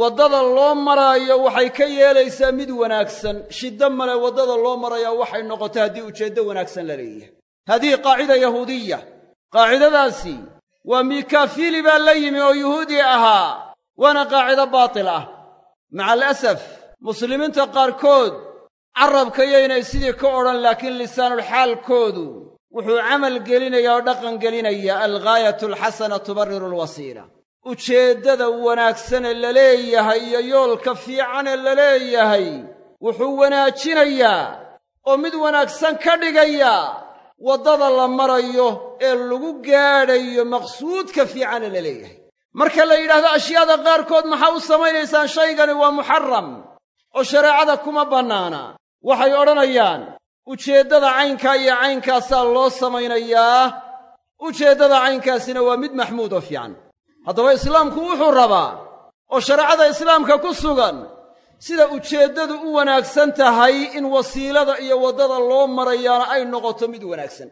waddada loo maraayo waxay ka yeelaysaa mid wanaagsan. Shiddo male waddada loo marayaa waxay noqota haddii ujeeddo wanaagsan la leeyahay. Hadihi qaacida yahuudiya qaacidadaasi waa mikafili baa la yimi oo yuhuudi ahaa waana qaacido baatil ah maca alasaf muslimiinta qaarkood carrabka yaynay sidii ka odhan laakiin lisaanulxaalkoodu wuxuu camal gelinayaa oo dhaqan gelinayaa alghaayatu alxasana tubariru alwasiila. Ujeeddada wanaagsanee la leeyahay iyo yoolka fiicanee la leeyahay wuxuu wanaajinayaa oo mid wanaagsan ka dhigayaa waddada la marayo ee lagu gaadhayo maqsuudka fiicane la leeyahay marka la yidhaahdo ashyaada qaarkood maxaa u samaynaysaan? Shaygani waa muxaram oo shareecada kuma bannaana. Waxay odhanayaan ujeeddada caynkaa iyo caynkaasaa loo samaynayaa. Ujeeddada caynkaasina waa mid maxmuud oo fiican. Haddaba islaamku wuxuu rabaa oo shareecada islaamka ku sugan sida ujeeddadu u wanaagsan tahay in wasiilada iyo waddada loo marayaana ay noqoto mid wanaagsan.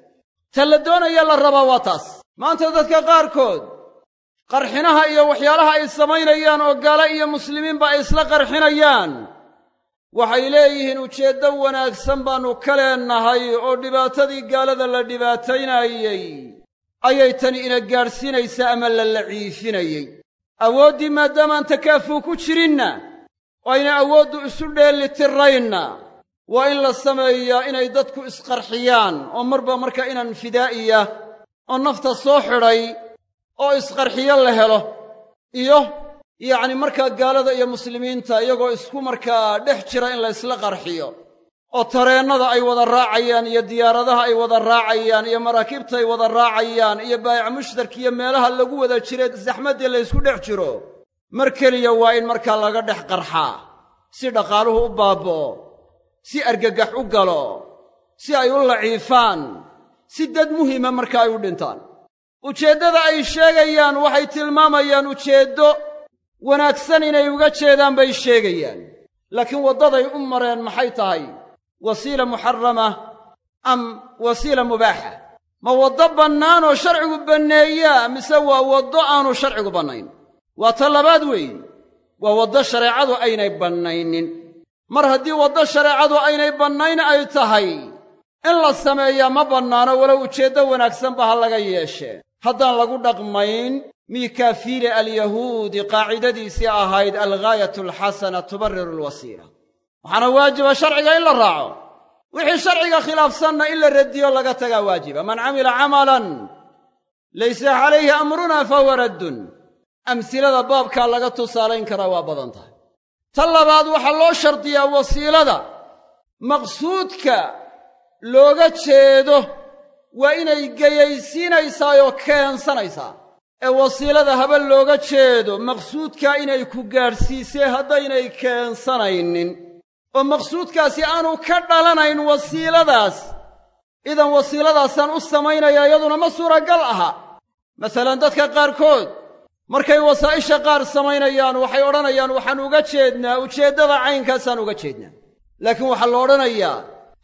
Ta la doonaya la rabaa waa taas. Maanta dadka qaarkood qarxinaha iyo waxyaalaha ay samaynayaan oo gaalo iyo muslimiinba ay isla qarxinayaan. Waxay leeyihiin ujeeddo wanaagsan baannu ka leennahay oo dhibaatadii gaalada la dhibaataynayey ayay tani ina gaadhsiinaysaa ama la laciifinayey? Awooddii maadaamaan takaafuu ku jirinna oo aynay awooddu isu dheellitirraynna waa in la sameeyaa inay dadku isqarxiyaan oo marba marka inaan fidaa'iya oo nafta soo xidhay oo isqarxiyo la helo. Iyo yacni markaa gaalada iyo muslimiinta iyagoo isku markaa dhex jira in la ysla qarxiyo oo tareennada ay wada raacayaan iyo diyaaradaha ay wada raacayaan iyo maraakiibta ay wada raacayaan iyo baayac mushtarka iyo meelaha lagu wada jire saxmaddii la ysku dhex jiro mar keliya waa in markaa laga dhex qarxaa si dhaqaaluhu u baaba'o si argagax u galo si ay u laciifaan si dad muhima marka ay u dhintaan ujeeddada ay sheegayaan waxay tilmaamayaan ujeeddo wanaagsan inay uga jeedaan bay sheegayaan. Laakiin waddaday u mareen maxay tahay? Wasiila muxarama am wasiila mubaaxa? Ma waddo bannaan oo sharcigu banneeyaa mise waa waddo aanu sharcigu bannayn? Waa ta labaad waa waddo shareecadu aynay bannaynin. Mar haddii waddo shareecadu aynay bannayn ay tahay in la sameeyaa ma bannaano walow ujeeddo wanaagsanba ha laga yeeshee haddaan lagu dhaqmayn miikaafiili alyahuudi qaacidadiisii ahayd alghaayatu alxasana tubariru alwasiila waxaana waajiba sharciga in la raaco. Wixii sharciga khilaafsanna in la radiyo laga tagaa waajiba. Man camila camalan laysa calayhi amrunaa fahuwa raddun. Amsilada baabkaa laga tusaalayn karaa waa badan tahay. Ta labaad waxaa loo shardiyaa wasiilada. Maqsuudka looga jeedo waa inay geyaysiinaysaa oo keensanaysaa. Ee wasiilada haba looga jeedo maqsuudkaa inay ku gaadhsiisee haddaynay keensanaynin. Oo maqsuudkaasi aanu ka dhalanayn wasiiladaas. Idan wasiiladaasaan u samaynayaa iyaduna ma suuragal aha. Masalan dadka qaarkood markay wasaa'isha qaar samaynayaan waxay odhanayaan waxaan uga jeednaa ujeeddada caynkaasaan uga jeednaa. Laakiin waxaa la odhanayaa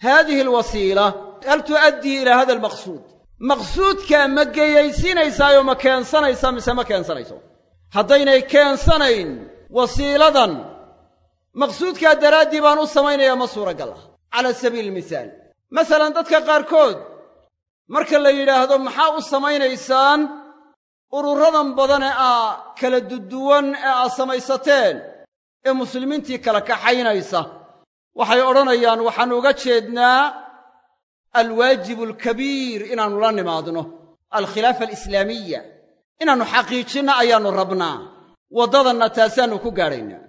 haadihi alwasiila hal tu'addii ilaa hada almaqsuud maqsuudkaa ma geyaysiinaysaayoo ma keensanaysaa mise ma keensanayso haddaynay keensanayn wasiiladan maqsuudkaa daraaddii baan u samaynayaa ma suuragal ah cala sabiili almisaal masalan dadka qaarkood marka la yidhaahdo maxaa u samaynaysaan ururadan badan ee aa kala duduwan ee aad samaysateen ee muslimiintii kala kaxaynaysa waxay odhanayaan waxaan uga jeednaa alwaajibu alkabiir inaannu la nimaadno alkhilaafa alislaamiya inaannu xaqiijinno ayaannu rabnaa waddadanna taasaannu ku gaadhaynaa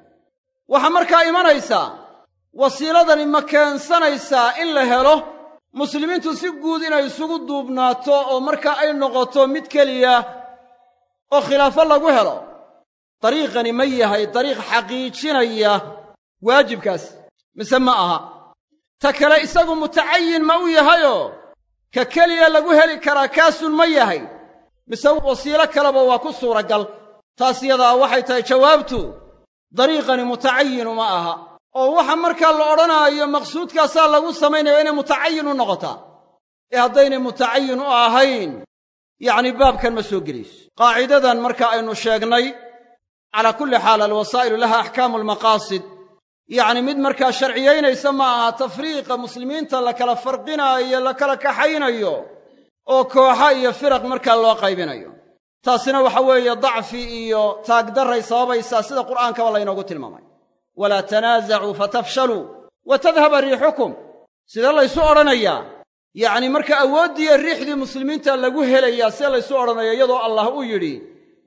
waxaa markaa imanaysaa wasiiladani ma keensanaysaa in la helo muslimiintu si guud inay isugu duubnaato oo markaa ay noqoto mid keliya oo khilaafo lagu helo dariiqani ma yahay dariiq xaqiijinaya waajibkaas mise ma aha ta kale isagu mutacayin ma u yahayoo ka keliya lagu heli karaa kaasun ma yahay. Mise wasiilo kaleba waa ku suuragal. Taas yadaa waxay tahay jawaabtu. Dariiqani mutacayinu ma aha. Oo waxa markaa la odhanaayo maqsuudkaasaa lagu samaynaya inay mutacayin u noqotaa. Ee haddaynay mutacayin u ahayn yacni baabkan ma soo gelayso qaacidadan marka aynu sheegnay calaa kulli xaal alwasaa'ilu laha axkaamu almaqaasid yacni mid markaa sharciyaynaysa ma aha tafriiqa muslimiinta la kala farqinaayo la kala kaxaynayo oo kooxa iyo firaq markaa loo qaybinayo. Taasina waxa weeye dacfi iyo taagdarray sababaysaa sida qur'aankaba laynoogu tilmaamay. Walaa tanaasacuu fatafshaluu wa tadhaba riixukum. Sidee laysu odhanayaa yacni marka awooddiiyo riixdii muslimiinta lagu helayaa see laysu odhanaya iyadoo allah uu yidhi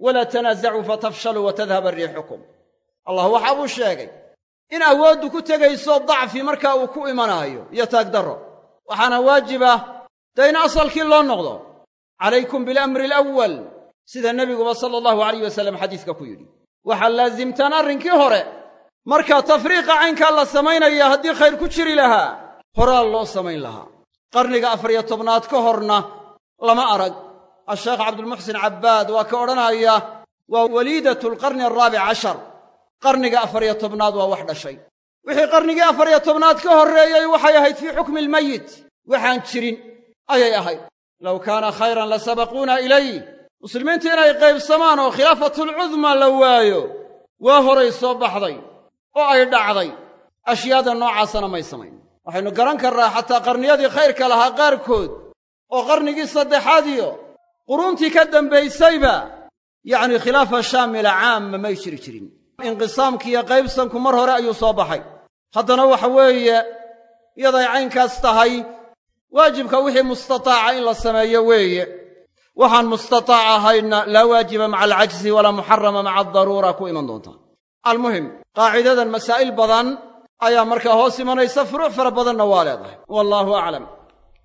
walaa tanaasacuu fatafshaluu wa tadhaba riixukum. Allah waxa buu sheegay in awooddu ku tegayso dacfi marka uu ku imanaayo iyo taagdarro waxaana waajib ah dee in asalkii loo noqdo. Calaykum bilamri alawal sida nebiguba sala allahu alayh wasallam xadiiska ku yidhi. Waxaa laasimtaan arrinkii hore marka tafriiqa caynkaa la samaynaya haddii khayr ku jiri lahaa horaa loo samayn lahaa. Qarniga afariyo tobnaad ka horna lama arag. Asheekh cabdulmuxsin cabbaad waa ka odhanaya waa waliidatu alqarni araabic cashar qarniga afariyo tobnaad waa wax dhashay. Wixii qarnigii afariyo tobnaad ka horreeyey waxay ahayd fii xukmi almayit. Waxaan jirin ayay ahayd. Low kaana khayran la sabaquuna ilayh muslimiintu inay qaybsamaan oo khilaafatulcudma la waayo waa horay soo baxday oo ay dhacday. Ashyaada noocaasana may samayn. Waxaynu garan karnaa xataa qarniyadii khayrka lahaa qaarkood oo qarnigii saddexaad iyo quruuntii ka dambaysayba yacnii khilaafa shaamila caamma may jiri jirin inqisaamkiiyo qaybsanku mar hore ayuu soo baxay. Haddana waxa weeye iyaday caynkaas tahay waajibka wixii mustataaca in la sameeyo weeye. Waxaan mustataac ahaynna laa waajiba maca alcajzi walaa muxarama maca adaruura ku iman doonta almuhim qaacidadan masaa'il badan ayaa markaa hoos imanaysa furuuc fara badanna waa leedahay. Wallaahu aclam